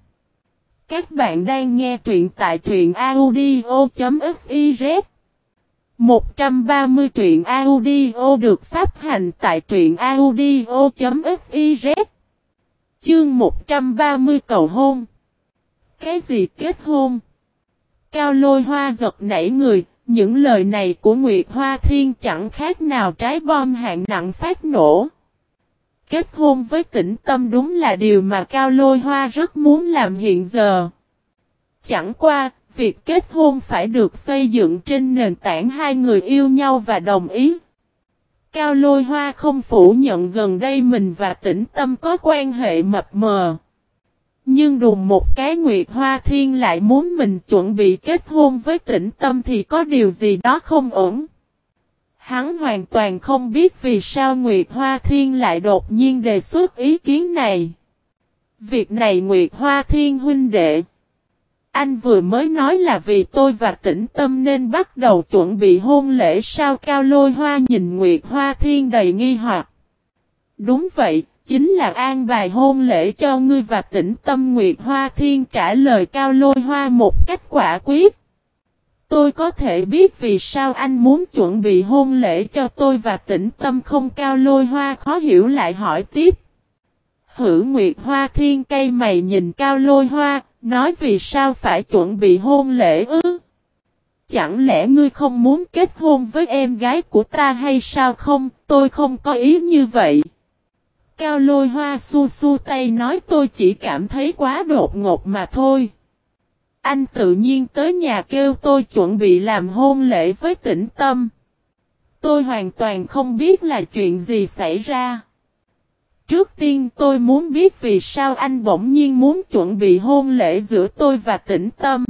A: Các bạn đang nghe truyện tại truyện audio.fiz 130 truyện audio được phát hành tại truyện audio.fiz Chương 130 cầu hôn Cái gì kết hôn? Cao lôi hoa giật nảy người, những lời này của Nguyệt Hoa Thiên chẳng khác nào trái bom hạng nặng phát nổ. Kết hôn với tĩnh tâm đúng là điều mà Cao Lôi Hoa rất muốn làm hiện giờ. Chẳng qua, việc kết hôn phải được xây dựng trên nền tảng hai người yêu nhau và đồng ý. Cao Lôi Hoa không phủ nhận gần đây mình và tĩnh tâm có quan hệ mập mờ. Nhưng đùng một cái Nguyệt Hoa Thiên lại muốn mình chuẩn bị kết hôn với tĩnh tâm thì có điều gì đó không ổn. Hắn hoàn toàn không biết vì sao Nguyệt Hoa Thiên lại đột nhiên đề xuất ý kiến này. Việc này Nguyệt Hoa Thiên huynh đệ. Anh vừa mới nói là vì tôi và tĩnh tâm nên bắt đầu chuẩn bị hôn lễ sao cao lôi hoa nhìn Nguyệt Hoa Thiên đầy nghi hoặc. Đúng vậy, chính là an bài hôn lễ cho ngươi và tĩnh tâm Nguyệt Hoa Thiên trả lời cao lôi hoa một cách quả quyết. Tôi có thể biết vì sao anh muốn chuẩn bị hôn lễ cho tôi và tĩnh tâm không cao lôi hoa khó hiểu lại hỏi tiếp. Hữu Nguyệt Hoa Thiên cây mày nhìn cao lôi hoa, nói vì sao phải chuẩn bị hôn lễ ư? Chẳng lẽ ngươi không muốn kết hôn với em gái của ta hay sao không? Tôi không có ý như vậy. Cao lôi hoa su su tay nói tôi chỉ cảm thấy quá đột ngột mà thôi. Anh tự nhiên tới nhà kêu tôi chuẩn bị làm hôn lễ với tĩnh tâm. Tôi hoàn toàn không biết là chuyện gì xảy ra. Trước tiên tôi muốn biết vì sao anh bỗng nhiên muốn chuẩn bị hôn lễ giữa tôi và tĩnh tâm.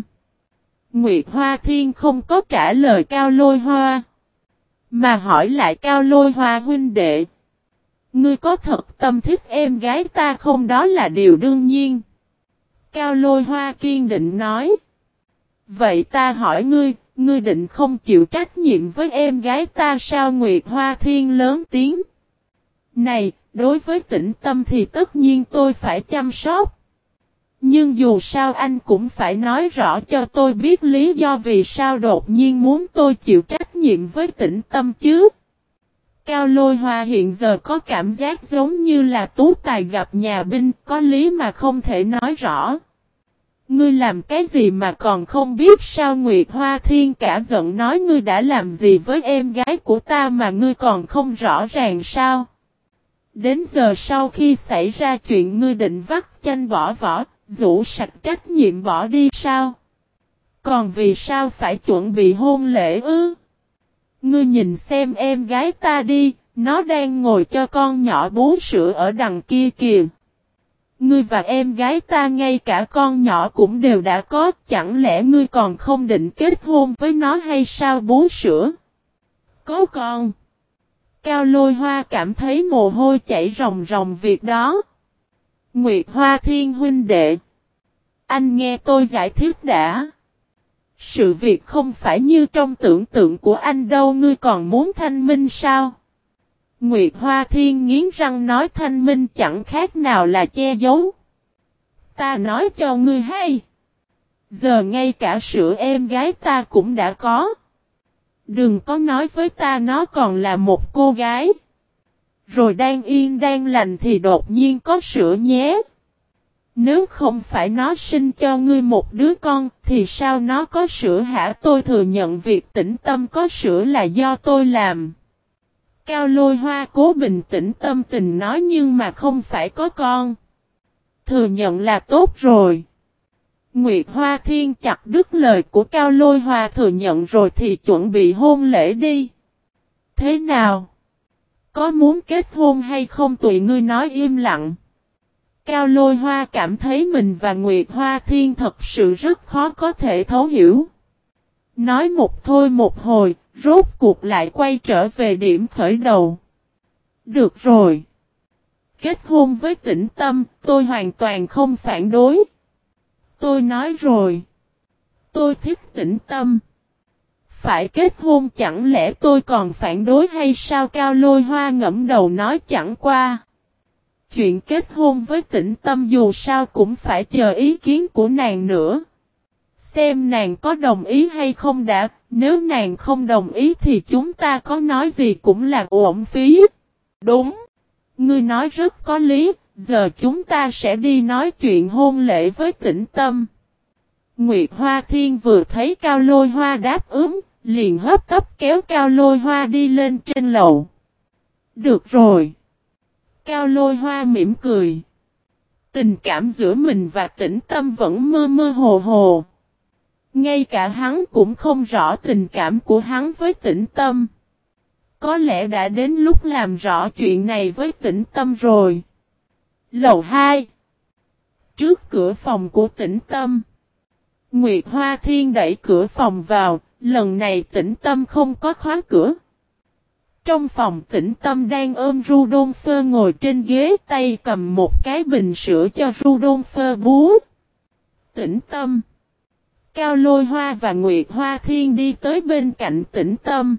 A: Nguyệt Hoa Thiên không có trả lời Cao Lôi Hoa. Mà hỏi lại Cao Lôi Hoa huynh đệ. Ngươi có thật tâm thích em gái ta không đó là điều đương nhiên. Cao lôi hoa kiên định nói. Vậy ta hỏi ngươi, ngươi định không chịu trách nhiệm với em gái ta sao Nguyệt Hoa Thiên lớn tiếng. Này, đối với tĩnh tâm thì tất nhiên tôi phải chăm sóc. Nhưng dù sao anh cũng phải nói rõ cho tôi biết lý do vì sao đột nhiên muốn tôi chịu trách nhiệm với tĩnh tâm chứ. Cao lôi hoa hiện giờ có cảm giác giống như là tú tài gặp nhà binh, có lý mà không thể nói rõ. Ngươi làm cái gì mà còn không biết sao Nguyệt Hoa Thiên cả giận nói ngươi đã làm gì với em gái của ta mà ngươi còn không rõ ràng sao. Đến giờ sau khi xảy ra chuyện ngươi định vắt chanh bỏ vỏ, rủ sạch trách nhiệm bỏ đi sao? Còn vì sao phải chuẩn bị hôn lễ ư? Ngươi nhìn xem em gái ta đi, nó đang ngồi cho con nhỏ bú sữa ở đằng kia kìa. Ngươi và em gái ta ngay cả con nhỏ cũng đều đã có, chẳng lẽ ngươi còn không định kết hôn với nó hay sao bú sữa? Có con. Cao lôi hoa cảm thấy mồ hôi chảy ròng ròng việc đó. Nguyệt Hoa Thiên huynh đệ. Anh nghe tôi giải thích đã. Sự việc không phải như trong tưởng tượng của anh đâu, ngươi còn muốn thanh minh sao? Nguyệt Hoa Thiên nghiến răng nói thanh minh chẳng khác nào là che giấu. Ta nói cho ngươi hay. Giờ ngay cả sữa em gái ta cũng đã có. Đừng có nói với ta nó còn là một cô gái. Rồi đang yên đang lành thì đột nhiên có sữa nhé. Nếu không phải nó sinh cho ngươi một đứa con, thì sao nó có sữa hả tôi thừa nhận việc tĩnh tâm có sữa là do tôi làm. Cao lôi hoa cố bình tĩnh tâm tình nói nhưng mà không phải có con. Thừa nhận là tốt rồi. Nguyệt Hoa Thiên chặt đứt lời của Cao Lôi Hoa thừa nhận rồi thì chuẩn bị hôn lễ đi. Thế nào? Có muốn kết hôn hay không tụi ngươi nói im lặng. Cao Lôi Hoa cảm thấy mình và Nguyệt Hoa Thiên thật sự rất khó có thể thấu hiểu. Nói một thôi một hồi, rốt cuộc lại quay trở về điểm khởi đầu. Được rồi. Kết hôn với tĩnh tâm, tôi hoàn toàn không phản đối. Tôi nói rồi. Tôi thích tĩnh tâm. Phải kết hôn chẳng lẽ tôi còn phản đối hay sao cao lôi hoa ngẫm đầu nói chẳng qua. Chuyện kết hôn với tĩnh tâm dù sao cũng phải chờ ý kiến của nàng nữa. Xem nàng có đồng ý hay không đã, nếu nàng không đồng ý thì chúng ta có nói gì cũng là uổng phí. Đúng. Ngươi nói rất có lý, giờ chúng ta sẽ đi nói chuyện hôn lễ với tĩnh tâm. Nguyệt Hoa Thiên vừa thấy Cao Lôi Hoa đáp ứng, liền hấp tấp kéo Cao Lôi Hoa đi lên trên lầu. Được rồi. Cao Lôi Hoa mỉm cười. Tình cảm giữa mình và tĩnh tâm vẫn mơ mơ hồ hồ. Ngay cả hắn cũng không rõ tình cảm của hắn với tĩnh tâm. Có lẽ đã đến lúc làm rõ chuyện này với tĩnh tâm rồi. Lầu 2 Trước cửa phòng của tĩnh tâm Nguyệt Hoa Thiên đẩy cửa phòng vào, lần này tĩnh tâm không có khóa cửa. Trong phòng tĩnh tâm đang ôm Rudolfo ngồi trên ghế tay cầm một cái bình sữa cho Rudolfo bú. Tĩnh tâm Cao Lôi Hoa và Nguyệt Hoa Thiên đi tới bên cạnh tĩnh tâm.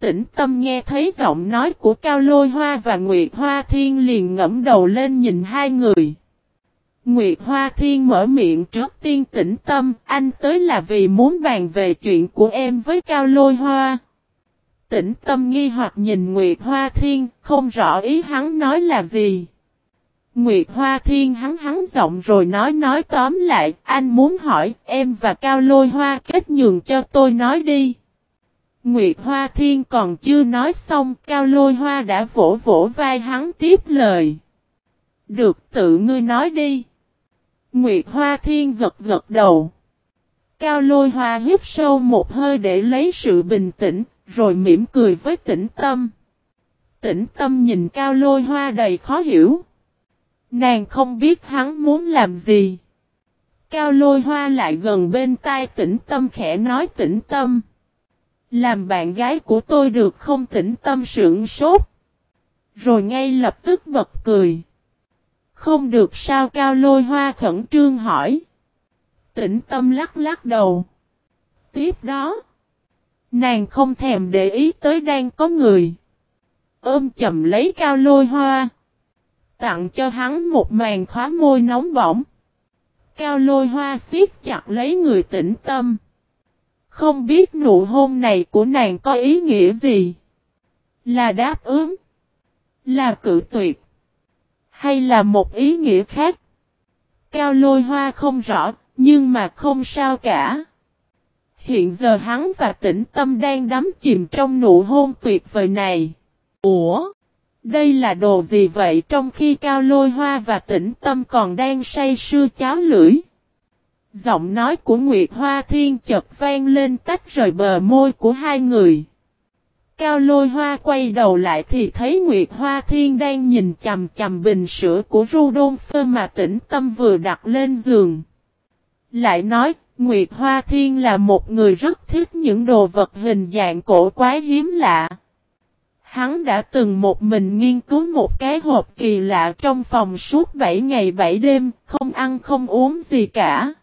A: Tĩnh tâm nghe thấy giọng nói của Cao Lôi Hoa và Nguyệt Hoa Thiên liền ngẫm đầu lên nhìn hai người. Nguyệt Hoa Thiên mở miệng trước tiên tĩnh tâm, anh tới là vì muốn bàn về chuyện của em với Cao Lôi Hoa. Tĩnh tâm nghi hoặc nhìn Nguyệt Hoa Thiên, không rõ ý hắn nói là gì. Nguyệt Hoa Thiên hắn hắn giọng rồi nói nói tóm lại, anh muốn hỏi em và Cao Lôi Hoa kết nhường cho tôi nói đi. Nguyệt Hoa Thiên còn chưa nói xong, Cao Lôi Hoa đã vỗ vỗ vai hắn tiếp lời. Được tự ngươi nói đi. Nguyệt Hoa Thiên gật gật đầu. Cao Lôi Hoa hít sâu một hơi để lấy sự bình tĩnh, rồi mỉm cười với tĩnh tâm. Tĩnh tâm nhìn Cao Lôi Hoa đầy khó hiểu. Nàng không biết hắn muốn làm gì. Cao Lôi Hoa lại gần bên tai tĩnh tâm khẽ nói tĩnh tâm. Làm bạn gái của tôi được không tĩnh tâm sưởng sốt. Rồi ngay lập tức bật cười. Không được sao cao lôi hoa khẩn trương hỏi. Tĩnh tâm lắc lắc đầu. Tiếp đó. Nàng không thèm để ý tới đang có người. Ôm chậm lấy cao lôi hoa. Tặng cho hắn một màn khóa môi nóng bỏng. Cao lôi hoa siết chặt lấy người tĩnh tâm. Không biết nụ hôn này của nàng có ý nghĩa gì? Là đáp ứng? Là cự tuyệt? Hay là một ý nghĩa khác? Cao lôi hoa không rõ, nhưng mà không sao cả. Hiện giờ hắn và tĩnh tâm đang đắm chìm trong nụ hôn tuyệt vời này. Ủa? Đây là đồ gì vậy trong khi cao lôi hoa và tĩnh tâm còn đang say sưa cháo lưỡi? Giọng nói của Nguyệt Hoa Thiên chợt vang lên tách rời bờ môi của hai người. Cao lôi hoa quay đầu lại thì thấy Nguyệt Hoa Thiên đang nhìn chầm chầm bình sữa của Rudolph mà tĩnh tâm vừa đặt lên giường. Lại nói, Nguyệt Hoa Thiên là một người rất thích những đồ vật hình dạng cổ quái hiếm lạ. Hắn đã từng một mình nghiên cứu một cái hộp kỳ lạ trong phòng suốt 7 ngày 7 đêm, không ăn không uống gì cả.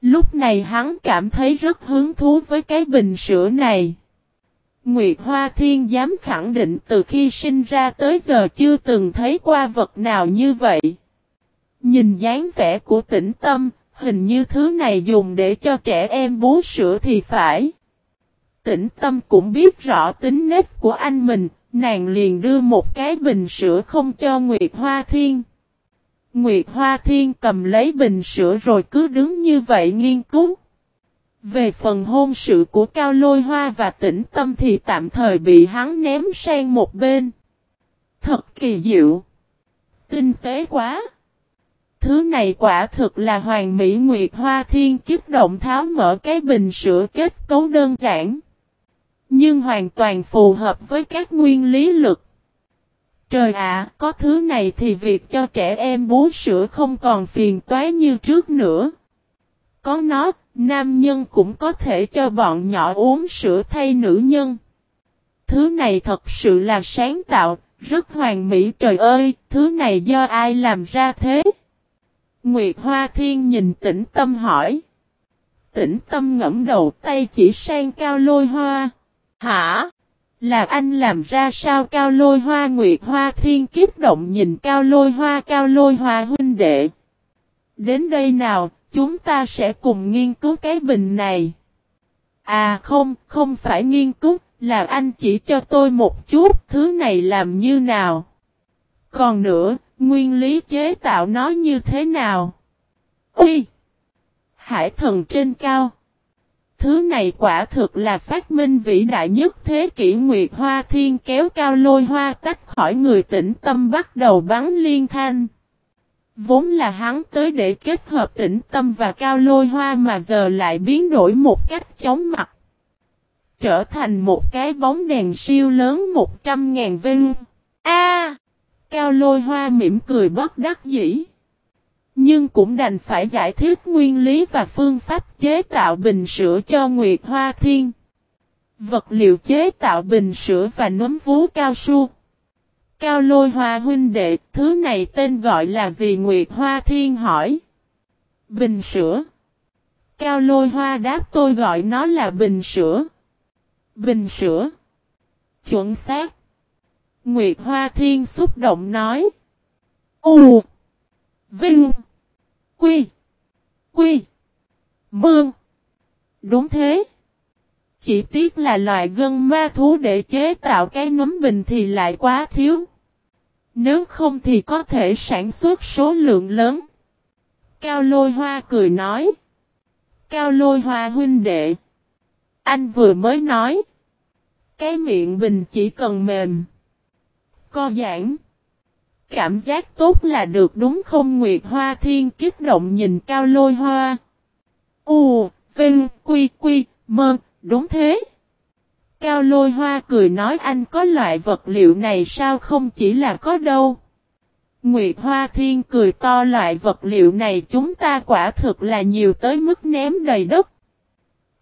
A: Lúc này hắn cảm thấy rất hứng thú với cái bình sữa này. Nguyệt Hoa Thiên dám khẳng định từ khi sinh ra tới giờ chưa từng thấy qua vật nào như vậy. Nhìn dáng vẻ của tĩnh tâm, hình như thứ này dùng để cho trẻ em bú sữa thì phải. Tĩnh tâm cũng biết rõ tính nết của anh mình, nàng liền đưa một cái bình sữa không cho Nguyệt Hoa Thiên. Nguyệt Hoa Thiên cầm lấy bình sữa rồi cứ đứng như vậy nghiên cứu. Về phần hôn sự của Cao Lôi Hoa và tĩnh tâm thì tạm thời bị hắn ném sang một bên. Thật kỳ diệu. Tinh tế quá. Thứ này quả thực là hoàng mỹ Nguyệt Hoa Thiên kiếp động tháo mở cái bình sữa kết cấu đơn giản. Nhưng hoàn toàn phù hợp với các nguyên lý lực. Trời ạ, có thứ này thì việc cho trẻ em bú sữa không còn phiền toái như trước nữa. Có nó, nam nhân cũng có thể cho bọn nhỏ uống sữa thay nữ nhân. Thứ này thật sự là sáng tạo, rất hoàn mỹ trời ơi, thứ này do ai làm ra thế? Nguyệt Hoa Thiên nhìn tĩnh tâm hỏi. Tĩnh tâm ngẫm đầu tay chỉ sang cao lôi hoa. Hả? Là anh làm ra sao cao lôi hoa Nguyệt Hoa Thiên kiếp động nhìn cao lôi hoa cao lôi hoa huynh đệ. Đến đây nào, chúng ta sẽ cùng nghiên cứu cái bình này. À không, không phải nghiên cứu, là anh chỉ cho tôi một chút thứ này làm như nào. Còn nữa, nguyên lý chế tạo nó như thế nào? Ui! Hải thần trên cao. Thứ này quả thực là phát minh vĩ đại nhất thế kỷ Nguyệt Hoa Thiên kéo cao lôi hoa tách khỏi người tĩnh tâm bắt đầu bắn liên thanh. Vốn là hắn tới để kết hợp tĩnh tâm và cao lôi hoa mà giờ lại biến đổi một cách chóng mặt trở thành một cái bóng đèn siêu lớn 100.000 vinh. A! Cao lôi hoa mỉm cười bất đắc dĩ. Nhưng cũng đành phải giải thích nguyên lý và phương pháp chế tạo bình sữa cho Nguyệt Hoa Thiên. Vật liệu chế tạo bình sữa và nấm vú cao su. Cao lôi hoa huynh đệ, thứ này tên gọi là gì Nguyệt Hoa Thiên hỏi. Bình sữa. Cao lôi hoa đáp tôi gọi nó là bình sữa. Bình sữa. Chuẩn xác. Nguyệt Hoa Thiên xúc động nói. U. Vinh. Quy. Quy. Mương. Đúng thế. Chỉ tiếc là loại gân ma thú để chế tạo cái nấm bình thì lại quá thiếu. Nếu không thì có thể sản xuất số lượng lớn. Cao lôi hoa cười nói. Cao lôi hoa huynh đệ. Anh vừa mới nói. Cái miệng bình chỉ cần mềm. Co giãn. Cảm giác tốt là được đúng không Nguyệt Hoa Thiên kích động nhìn cao lôi hoa. U, Vinh, Quy, Quy, Mơ, đúng thế. Cao lôi hoa cười nói anh có loại vật liệu này sao không chỉ là có đâu. Nguyệt Hoa Thiên cười to loại vật liệu này chúng ta quả thực là nhiều tới mức ném đầy đất.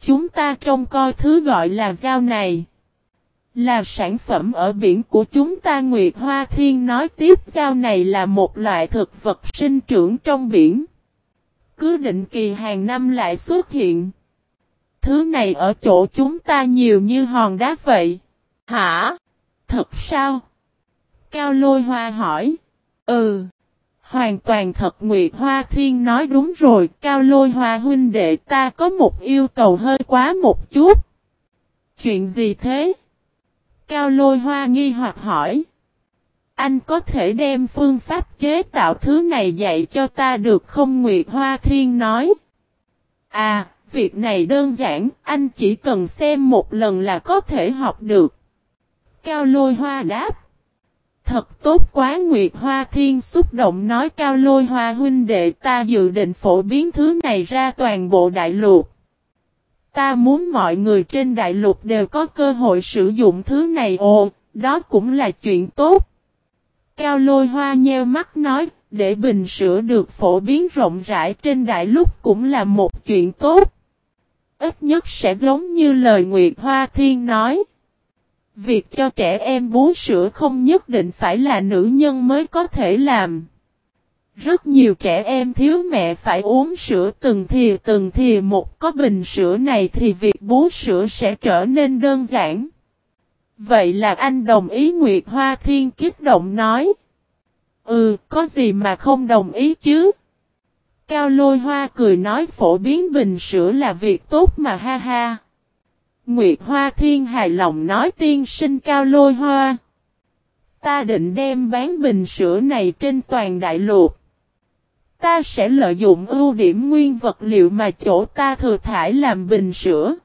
A: Chúng ta trông coi thứ gọi là dao này. Là sản phẩm ở biển của chúng ta Nguyệt Hoa Thiên nói tiếp dao này là một loại thực vật sinh trưởng trong biển. Cứ định kỳ hàng năm lại xuất hiện. Thứ này ở chỗ chúng ta nhiều như hòn đá vậy. Hả? Thật sao? Cao lôi hoa hỏi. Ừ. Hoàn toàn thật Nguyệt Hoa Thiên nói đúng rồi, Cao Lôi Hoa huynh đệ ta có một yêu cầu hơi quá một chút. Chuyện gì thế? Cao Lôi Hoa nghi hoặc hỏi. Anh có thể đem phương pháp chế tạo thứ này dạy cho ta được không Nguyệt Hoa Thiên nói. À, việc này đơn giản, anh chỉ cần xem một lần là có thể học được. Cao Lôi Hoa đáp. Thật tốt quá Nguyệt Hoa Thiên xúc động nói cao lôi hoa huynh đệ ta dự định phổ biến thứ này ra toàn bộ đại lục. Ta muốn mọi người trên đại lục đều có cơ hội sử dụng thứ này ồ, đó cũng là chuyện tốt. Cao lôi hoa nheo mắt nói, để bình sữa được phổ biến rộng rãi trên đại lục cũng là một chuyện tốt. Ít nhất sẽ giống như lời Nguyệt Hoa Thiên nói. Việc cho trẻ em bú sữa không nhất định phải là nữ nhân mới có thể làm. Rất nhiều trẻ em thiếu mẹ phải uống sữa từng thìa từng thìa một có bình sữa này thì việc bú sữa sẽ trở nên đơn giản. Vậy là anh đồng ý Nguyệt Hoa Thiên kích động nói. Ừ, có gì mà không đồng ý chứ? Cao lôi hoa cười nói phổ biến bình sữa là việc tốt mà ha ha. Nguyệt Hoa Thiên hài lòng nói tiên sinh cao lôi hoa. Ta định đem bán bình sữa này trên toàn đại lục. Ta sẽ lợi dụng ưu điểm nguyên vật liệu mà chỗ ta thừa thải làm bình sữa.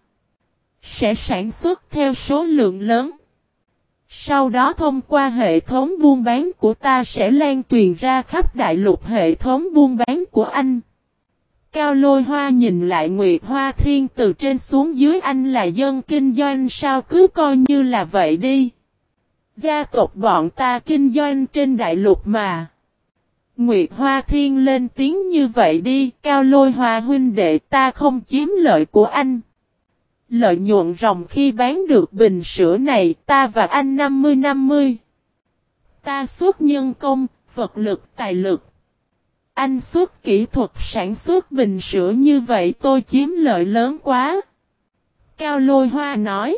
A: Sẽ sản xuất theo số lượng lớn. Sau đó thông qua hệ thống buôn bán của ta sẽ lan truyền ra khắp đại lục hệ thống buôn bán của anh. Cao lôi hoa nhìn lại Nguyệt Hoa Thiên từ trên xuống dưới anh là dân kinh doanh sao cứ coi như là vậy đi. Gia tộc bọn ta kinh doanh trên đại lục mà. Nguyệt Hoa Thiên lên tiếng như vậy đi, cao lôi hoa huynh đệ ta không chiếm lợi của anh. Lợi nhuận ròng khi bán được bình sữa này ta và anh 50-50. Ta xuất nhân công, vật lực, tài lực. Anh xuất kỹ thuật sản xuất bình sữa như vậy tôi chiếm lợi lớn quá. Cao lôi hoa nói.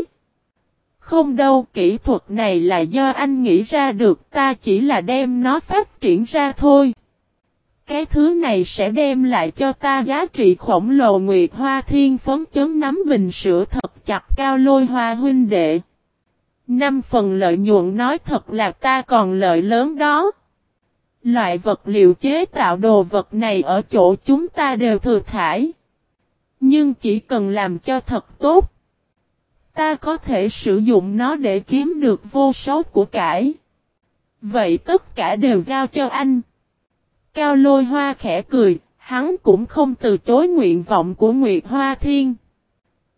A: Không đâu, kỹ thuật này là do anh nghĩ ra được, ta chỉ là đem nó phát triển ra thôi. Cái thứ này sẽ đem lại cho ta giá trị khổng lồ Nguyệt Hoa Thiên phấn chấn nắm bình sữa thật chặt cao lôi hoa huynh đệ. Năm phần lợi nhuận nói thật là ta còn lợi lớn đó. Loại vật liệu chế tạo đồ vật này ở chỗ chúng ta đều thừa thải. Nhưng chỉ cần làm cho thật tốt. Ta có thể sử dụng nó để kiếm được vô số của cải. Vậy tất cả đều giao cho anh. Cao lôi hoa khẽ cười, hắn cũng không từ chối nguyện vọng của Nguyệt Hoa Thiên.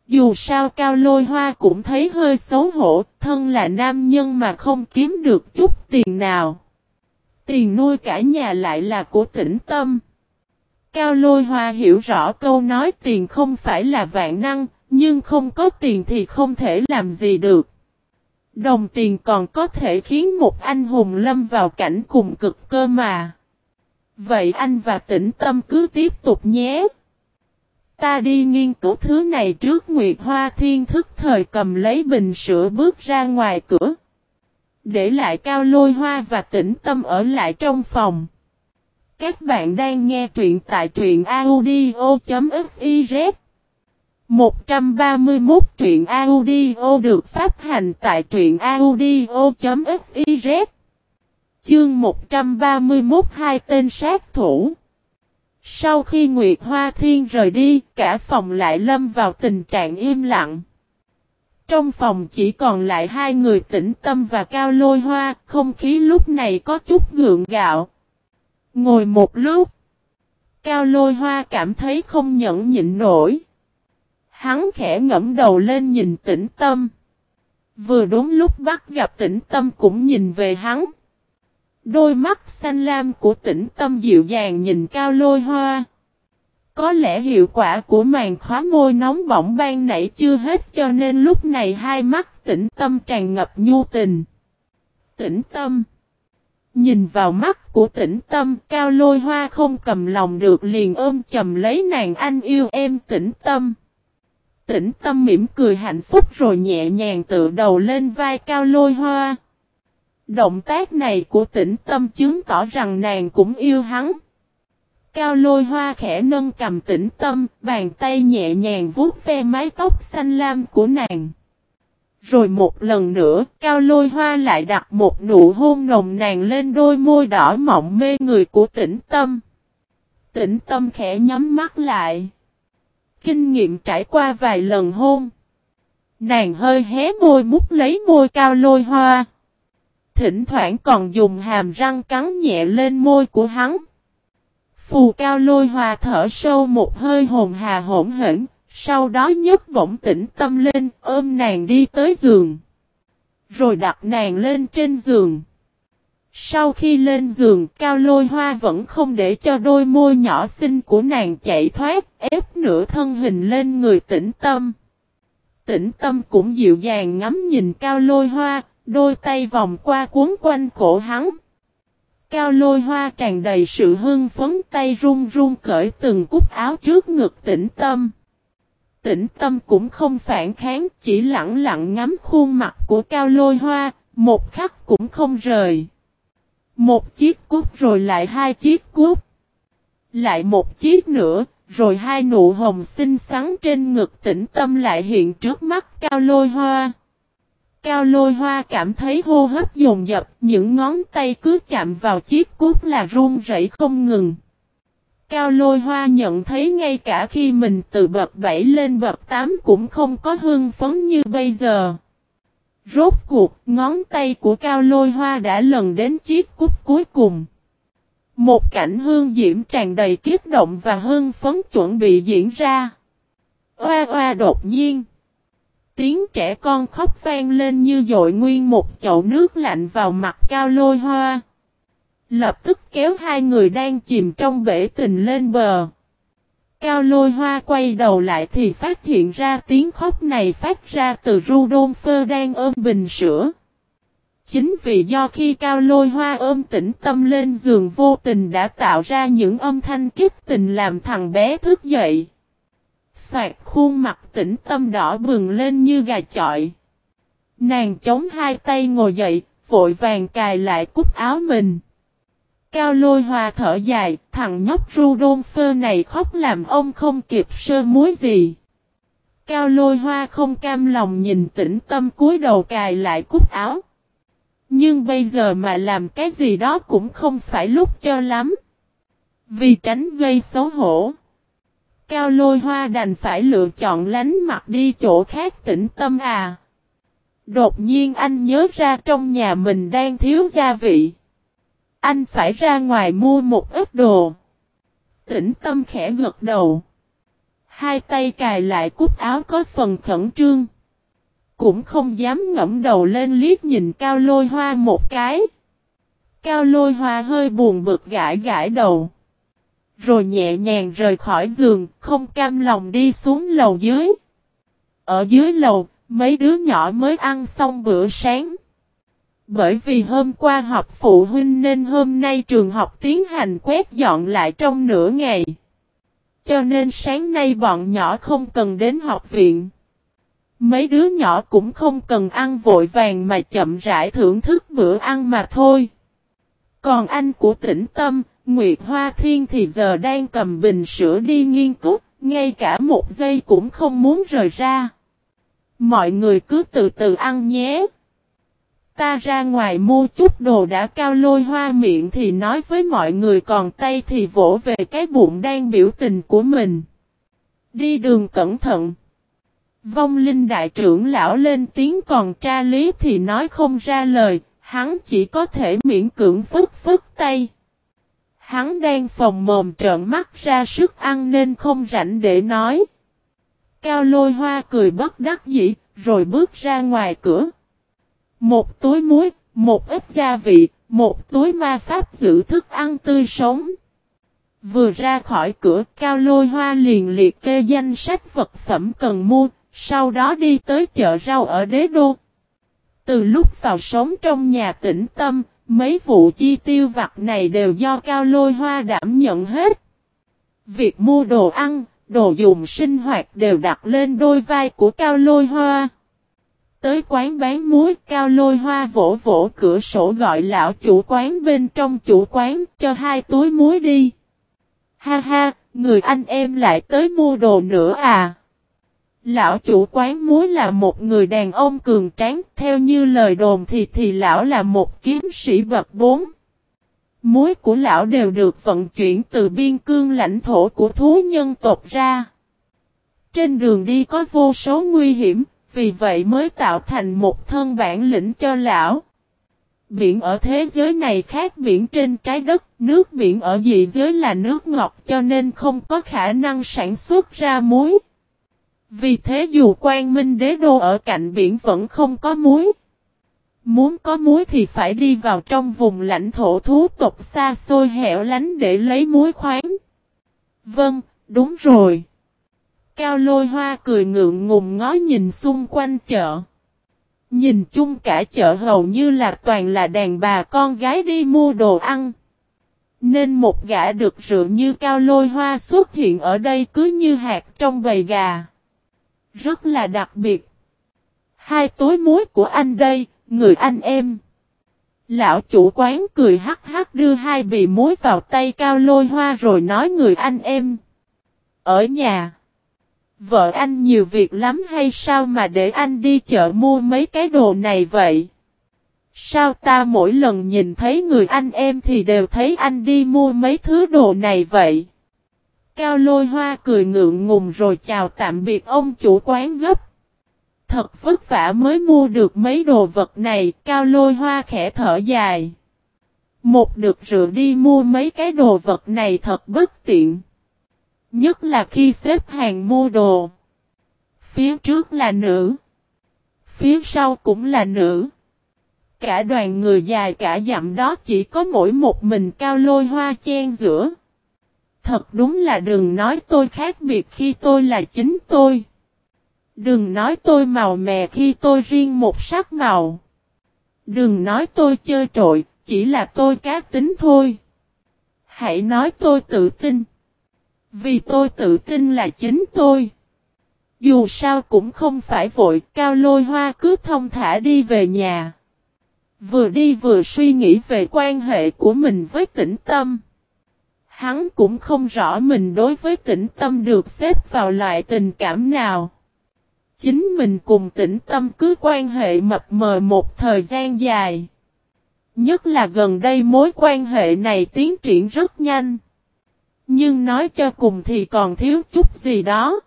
A: Dù sao cao lôi hoa cũng thấy hơi xấu hổ, thân là nam nhân mà không kiếm được chút tiền nào. Tiền nuôi cả nhà lại là của tĩnh tâm. Cao lôi hoa hiểu rõ câu nói tiền không phải là vạn năng, nhưng không có tiền thì không thể làm gì được. Đồng tiền còn có thể khiến một anh hùng lâm vào cảnh cùng cực cơ mà. Vậy anh và tĩnh tâm cứ tiếp tục nhé. Ta đi nghiên cứu thứ này trước Nguyệt Hoa Thiên thức thời cầm lấy bình sữa bước ra ngoài cửa. Để lại cao lôi hoa và tĩnh tâm ở lại trong phòng. Các bạn đang nghe truyện tại truyện audio.fif 131 truyện audio được phát hành tại truyện audio.fiz Chương 131 hai tên sát thủ Sau khi Nguyệt Hoa Thiên rời đi, cả phòng lại lâm vào tình trạng im lặng. Trong phòng chỉ còn lại hai người tĩnh tâm và cao lôi hoa, không khí lúc này có chút gượng gạo. Ngồi một lúc, cao lôi hoa cảm thấy không nhẫn nhịn nổi. Hắn khẽ ngẫm đầu lên nhìn tĩnh tâm. Vừa đúng lúc bắt gặp tĩnh tâm cũng nhìn về hắn. Đôi mắt xanh lam của tĩnh tâm dịu dàng nhìn cao lôi hoa. Có lẽ hiệu quả của màn khóa môi nóng bỏng ban nãy chưa hết cho nên lúc này hai mắt tĩnh tâm tràn ngập nhu tình. Tĩnh tâm. Nhìn vào mắt của tĩnh tâm, cao lôi hoa không cầm lòng được liền ôm chầm lấy nàng anh yêu em tĩnh tâm. Tĩnh tâm mỉm cười hạnh phúc rồi nhẹ nhàng tựa đầu lên vai cao lôi hoa. Động tác này của tĩnh tâm chứng tỏ rằng nàng cũng yêu hắn. Cao lôi hoa khẽ nâng cầm tĩnh tâm, bàn tay nhẹ nhàng vuốt ve mái tóc xanh lam của nàng. Rồi một lần nữa, cao lôi hoa lại đặt một nụ hôn nồng nàng lên đôi môi đỏ mọng mê người của tĩnh tâm. Tĩnh tâm khẽ nhắm mắt lại. Kinh nghiệm trải qua vài lần hôn. Nàng hơi hé môi mút lấy môi cao lôi hoa. Thỉnh thoảng còn dùng hàm răng cắn nhẹ lên môi của hắn. Phù cao lôi hoa thở sâu một hơi hồn hà hỗn hển, sau đó nhấc bổng tĩnh tâm lên, ôm nàng đi tới giường. Rồi đặt nàng lên trên giường. Sau khi lên giường, cao lôi hoa vẫn không để cho đôi môi nhỏ xinh của nàng chạy thoát, ép nửa thân hình lên người tĩnh tâm. Tĩnh tâm cũng dịu dàng ngắm nhìn cao lôi hoa, đôi tay vòng qua cuốn quanh cổ hắn. Cao lôi hoa tràn đầy sự hưng phấn tay run run cởi từng cúc áo trước ngực tĩnh tâm. Tĩnh tâm cũng không phản kháng, chỉ lặng lặng ngắm khuôn mặt của cao lôi hoa, một khắc cũng không rời. Một chiếc cúc rồi lại hai chiếc cúc. Lại một chiếc nữa, rồi hai nụ hồng xinh xắn trên ngực tĩnh tâm lại hiện trước mắt cao lôi hoa. Cao lôi hoa cảm thấy hô hấp dồn dập, những ngón tay cứ chạm vào chiếc cút là run rẩy không ngừng. Cao lôi hoa nhận thấy ngay cả khi mình từ bậc 7 lên bậc 8 cũng không có hương phấn như bây giờ. Rốt cuộc, ngón tay của cao lôi hoa đã lần đến chiếc cút cuối cùng. Một cảnh hương diễm tràn đầy kiết động và hưng phấn chuẩn bị diễn ra. Oa oa đột nhiên. Tiếng trẻ con khóc vang lên như dội nguyên một chậu nước lạnh vào mặt cao lôi hoa. Lập tức kéo hai người đang chìm trong bể tình lên bờ. Cao lôi hoa quay đầu lại thì phát hiện ra tiếng khóc này phát ra từ Rudolfo đang ôm bình sữa. Chính vì do khi cao lôi hoa ôm tĩnh tâm lên giường vô tình đã tạo ra những âm thanh kích tình làm thằng bé thức dậy. Xoạt khuôn mặt tĩnh tâm đỏ bừng lên như gà chọi. Nàng chống hai tay ngồi dậy, vội vàng cài lại cúc áo mình. Cao lôi hòa thở dài, thằng nhóc Rudolfo này khóc làm ông không kịp sơ muối gì. Cao lôi hoa không cam lòng nhìn tĩnh tâm cúi đầu cài lại cúc áo. Nhưng bây giờ mà làm cái gì đó cũng không phải lúc cho lắm. Vì tránh gây xấu hổ. Cao lôi hoa đành phải lựa chọn lánh mặt đi chỗ khác tĩnh tâm à. Đột nhiên anh nhớ ra trong nhà mình đang thiếu gia vị. Anh phải ra ngoài mua một ít đồ. Tĩnh tâm khẽ gật đầu. Hai tay cài lại cúc áo có phần khẩn trương. Cũng không dám ngẫm đầu lên liếc nhìn cao lôi hoa một cái. Cao lôi hoa hơi buồn bực gãi gãi đầu. Rồi nhẹ nhàng rời khỏi giường, không cam lòng đi xuống lầu dưới. Ở dưới lầu, mấy đứa nhỏ mới ăn xong bữa sáng. Bởi vì hôm qua học phụ huynh nên hôm nay trường học tiến hành quét dọn lại trong nửa ngày. Cho nên sáng nay bọn nhỏ không cần đến học viện. Mấy đứa nhỏ cũng không cần ăn vội vàng mà chậm rãi thưởng thức bữa ăn mà thôi. Còn anh của tĩnh tâm, Nguyệt Hoa Thiên thì giờ đang cầm bình sữa đi nghiên cứu, ngay cả một giây cũng không muốn rời ra. Mọi người cứ từ từ ăn nhé. Ta ra ngoài mua chút đồ đã cao lôi hoa miệng thì nói với mọi người còn tay thì vỗ về cái bụng đang biểu tình của mình. Đi đường cẩn thận. Vong linh đại trưởng lão lên tiếng còn tra lý thì nói không ra lời, hắn chỉ có thể miễn cưỡng phức phức tay. Hắn đang phòng mồm trợn mắt ra sức ăn nên không rảnh để nói. Cao lôi hoa cười bất đắc dĩ, rồi bước ra ngoài cửa. Một túi muối, một ít gia vị, một túi ma pháp giữ thức ăn tươi sống. Vừa ra khỏi cửa, Cao lôi hoa liền liệt kê danh sách vật phẩm cần mua, sau đó đi tới chợ rau ở đế đô. Từ lúc vào sống trong nhà tĩnh tâm, mấy vụ chi tiêu vặt này đều do cao lôi hoa đảm nhận hết. Việc mua đồ ăn, đồ dùng sinh hoạt đều đặt lên đôi vai của cao lôi hoa. Tới quán bán muối cao lôi hoa vỗ vỗ cửa sổ gọi lão chủ quán bên trong chủ quán cho hai túi muối đi. Ha ha, người anh em lại tới mua đồ nữa à. Lão chủ quán muối là một người đàn ông cường tráng, theo như lời đồn thì thì lão là một kiếm sĩ bậc bốn. Muối của lão đều được vận chuyển từ biên cương lãnh thổ của thú nhân tộc ra. Trên đường đi có vô số nguy hiểm, vì vậy mới tạo thành một thân bản lĩnh cho lão. Biển ở thế giới này khác biển trên trái đất, nước biển ở dị giới là nước ngọt cho nên không có khả năng sản xuất ra muối. Vì thế dù quan minh đế đô ở cạnh biển vẫn không có muối. Muốn có muối thì phải đi vào trong vùng lãnh thổ thú tộc xa xôi hẻo lánh để lấy muối khoáng. Vâng, đúng rồi. Cao lôi hoa cười ngượng ngùng ngó nhìn xung quanh chợ. Nhìn chung cả chợ hầu như là toàn là đàn bà con gái đi mua đồ ăn. Nên một gã được rượu như cao lôi hoa xuất hiện ở đây cứ như hạt trong bầy gà. Rất là đặc biệt. Hai túi muối của anh đây, người anh em. Lão chủ quán cười hắc hắc đưa hai bì muối vào tay cao lôi hoa rồi nói người anh em. Ở nhà. Vợ anh nhiều việc lắm hay sao mà để anh đi chợ mua mấy cái đồ này vậy? Sao ta mỗi lần nhìn thấy người anh em thì đều thấy anh đi mua mấy thứ đồ này vậy? Cao lôi hoa cười ngượng ngùng rồi chào tạm biệt ông chủ quán gấp. Thật vất vả mới mua được mấy đồ vật này, cao lôi hoa khẽ thở dài. Một được rượu đi mua mấy cái đồ vật này thật bất tiện. Nhất là khi xếp hàng mua đồ. Phía trước là nữ. phía sau cũng là nữ. Cả đoàn người dài cả dặm đó chỉ có mỗi một mình cao lôi hoa chen giữa. Thật đúng là đừng nói tôi khác biệt khi tôi là chính tôi. Đừng nói tôi màu mè khi tôi riêng một sắc màu. Đừng nói tôi chơi trội, chỉ là tôi cá tính thôi. Hãy nói tôi tự tin. Vì tôi tự tin là chính tôi. Dù sao cũng không phải vội, cao lôi hoa cứ thông thả đi về nhà. Vừa đi vừa suy nghĩ về quan hệ của mình với tĩnh tâm. Hắn cũng không rõ mình đối với tĩnh tâm được xếp vào loại tình cảm nào. Chính mình cùng tĩnh tâm cứ quan hệ mập mờ một thời gian dài. Nhất là gần đây mối quan hệ này tiến triển rất nhanh. Nhưng nói cho cùng thì còn thiếu chút gì đó.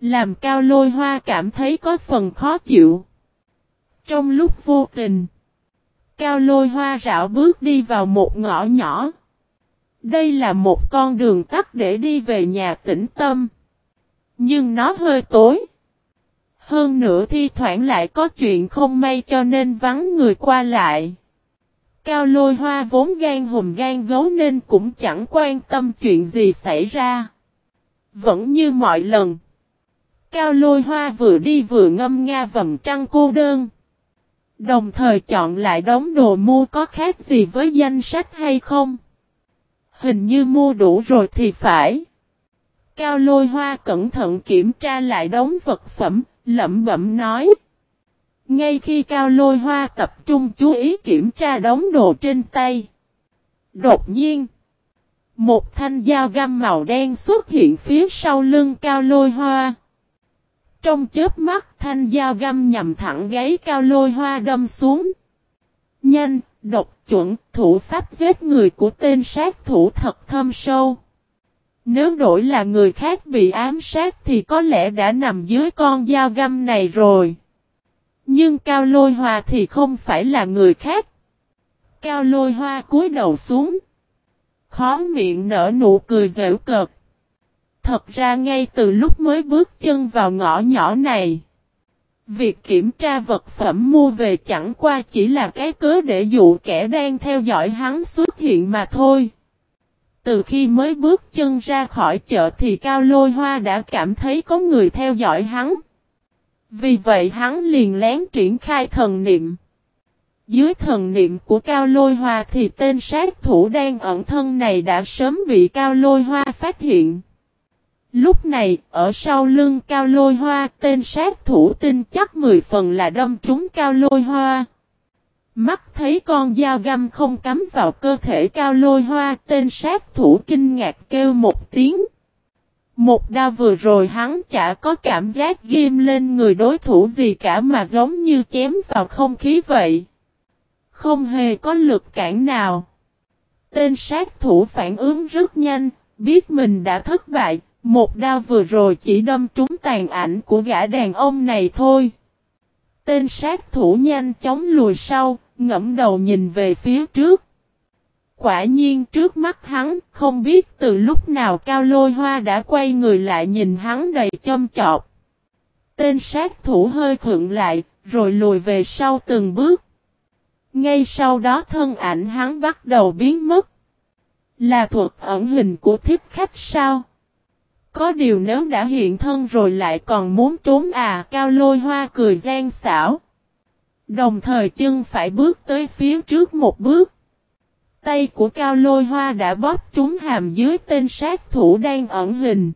A: Làm cao lôi hoa cảm thấy có phần khó chịu. Trong lúc vô tình, cao lôi hoa rảo bước đi vào một ngõ nhỏ. Đây là một con đường tắt để đi về nhà tĩnh tâm. Nhưng nó hơi tối. Hơn nữa thi thoảng lại có chuyện không may cho nên vắng người qua lại. Cao lôi hoa vốn gan hùm gan gấu nên cũng chẳng quan tâm chuyện gì xảy ra. Vẫn như mọi lần. Cao lôi hoa vừa đi vừa ngâm nga vầm trăng cô đơn. Đồng thời chọn lại đống đồ mua có khác gì với danh sách hay không? Hình như mua đủ rồi thì phải. Cao lôi hoa cẩn thận kiểm tra lại đống vật phẩm, lẩm bẩm nói. Ngay khi cao lôi hoa tập trung chú ý kiểm tra đống đồ trên tay. Đột nhiên. Một thanh dao găm màu đen xuất hiện phía sau lưng cao lôi hoa. Trong chớp mắt thanh dao găm nhằm thẳng gáy cao lôi hoa đâm xuống. Nhanh, độc chuẩn, thủ pháp giết người của tên sát thủ thật thâm sâu. Nếu đổi là người khác bị ám sát thì có lẽ đã nằm dưới con dao găm này rồi. Nhưng Cao Lôi Hoa thì không phải là người khác. Cao Lôi Hoa cúi đầu xuống. Khó miệng nở nụ cười dễu cợt. Thật ra ngay từ lúc mới bước chân vào ngõ nhỏ này. Việc kiểm tra vật phẩm mua về chẳng qua chỉ là cái cớ để dụ kẻ đang theo dõi hắn xuất hiện mà thôi. Từ khi mới bước chân ra khỏi chợ thì Cao Lôi Hoa đã cảm thấy có người theo dõi hắn. Vì vậy hắn liền lén triển khai thần niệm. Dưới thần niệm của Cao Lôi Hoa thì tên sát thủ đang ẩn thân này đã sớm bị Cao Lôi Hoa phát hiện. Lúc này, ở sau lưng Cao Lôi Hoa, tên sát thủ tin chắc 10 phần là đâm trúng Cao Lôi Hoa. Mắt thấy con dao găm không cắm vào cơ thể Cao Lôi Hoa, tên sát thủ kinh ngạc kêu một tiếng. Một đao vừa rồi hắn chả có cảm giác ghim lên người đối thủ gì cả mà giống như chém vào không khí vậy. Không hề có lực cản nào. Tên sát thủ phản ứng rất nhanh, biết mình đã thất bại, một đao vừa rồi chỉ đâm trúng tàn ảnh của gã đàn ông này thôi. Tên sát thủ nhanh chóng lùi sau, ngẫm đầu nhìn về phía trước. Quả nhiên trước mắt hắn, không biết từ lúc nào cao lôi hoa đã quay người lại nhìn hắn đầy châm chọc. Tên sát thủ hơi khựng lại, rồi lùi về sau từng bước. Ngay sau đó thân ảnh hắn bắt đầu biến mất. Là thuật ẩn hình của thiếp khách sao? Có điều nếu đã hiện thân rồi lại còn muốn trốn à cao lôi hoa cười gian xảo. Đồng thời chân phải bước tới phía trước một bước. Tay của cao lôi hoa đã bóp trúng hàm dưới tên sát thủ đang ẩn hình.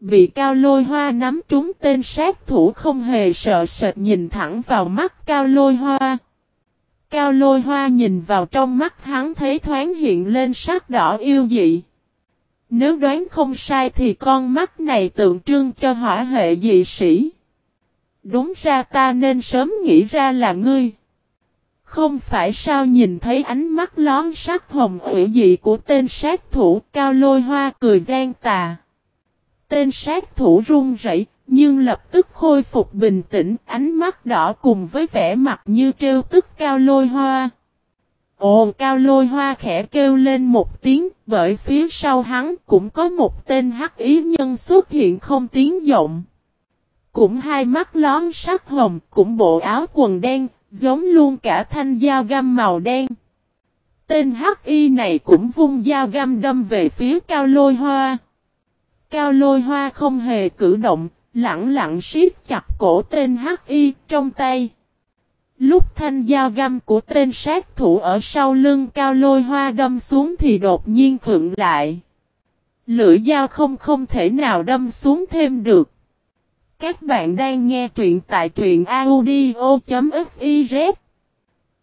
A: Bị cao lôi hoa nắm trúng tên sát thủ không hề sợ sệt nhìn thẳng vào mắt cao lôi hoa. Cao lôi hoa nhìn vào trong mắt hắn thấy thoáng hiện lên sắc đỏ yêu dị. Nếu đoán không sai thì con mắt này tượng trưng cho hỏa hệ dị sĩ. Đúng ra ta nên sớm nghĩ ra là ngươi. Không phải sao nhìn thấy ánh mắt lón sắc hồng ủy dị của tên sát thủ cao lôi hoa cười gian tà. Tên sát thủ run rẩy nhưng lập tức khôi phục bình tĩnh ánh mắt đỏ cùng với vẻ mặt như trêu tức cao lôi hoa. Ồ cao lôi hoa khẽ kêu lên một tiếng bởi phía sau hắn cũng có một tên hắc ý nhân xuất hiện không tiếng giọng. cũng hai mắt lón sắc hồng, cũng bộ áo quần đen, giống luôn cả thanh dao găm màu đen. Tên hắc y này cũng vung dao găm đâm về phía cao lôi hoa. Cao lôi hoa không hề cử động, lặng lặng siết chặt cổ tên hắc y trong tay. Lúc thanh dao găm của tên sát thủ ở sau lưng cao lôi hoa đâm xuống thì đột nhiên khựng lại. Lưỡi dao không không thể nào đâm xuống thêm được. Các bạn đang nghe truyện tại truyện audio.fiz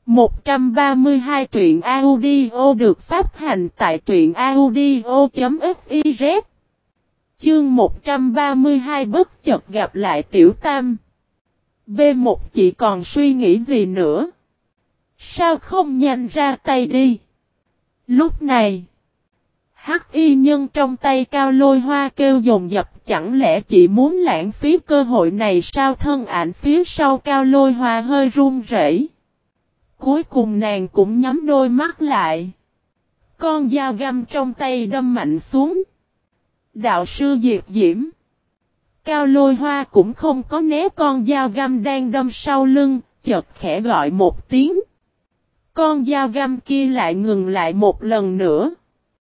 A: 132 truyện audio được phát hành tại truyện audio.fiz Chương 132 bất chợt gặp lại Tiểu Tam B1 chỉ còn suy nghĩ gì nữa? Sao không nhanh ra tay đi? Lúc này, hắc y nhân trong tay cao lôi hoa kêu dồn dập chẳng lẽ chỉ muốn lãng phí cơ hội này sao thân ảnh phía sau cao lôi hoa hơi run rẩy. Cuối cùng nàng cũng nhắm đôi mắt lại. Con dao găm trong tay đâm mạnh xuống. Đạo sư Diệp Diễm. Cao lôi hoa cũng không có né con dao găm đang đâm sau lưng, chợt khẽ gọi một tiếng. Con dao găm kia lại ngừng lại một lần nữa.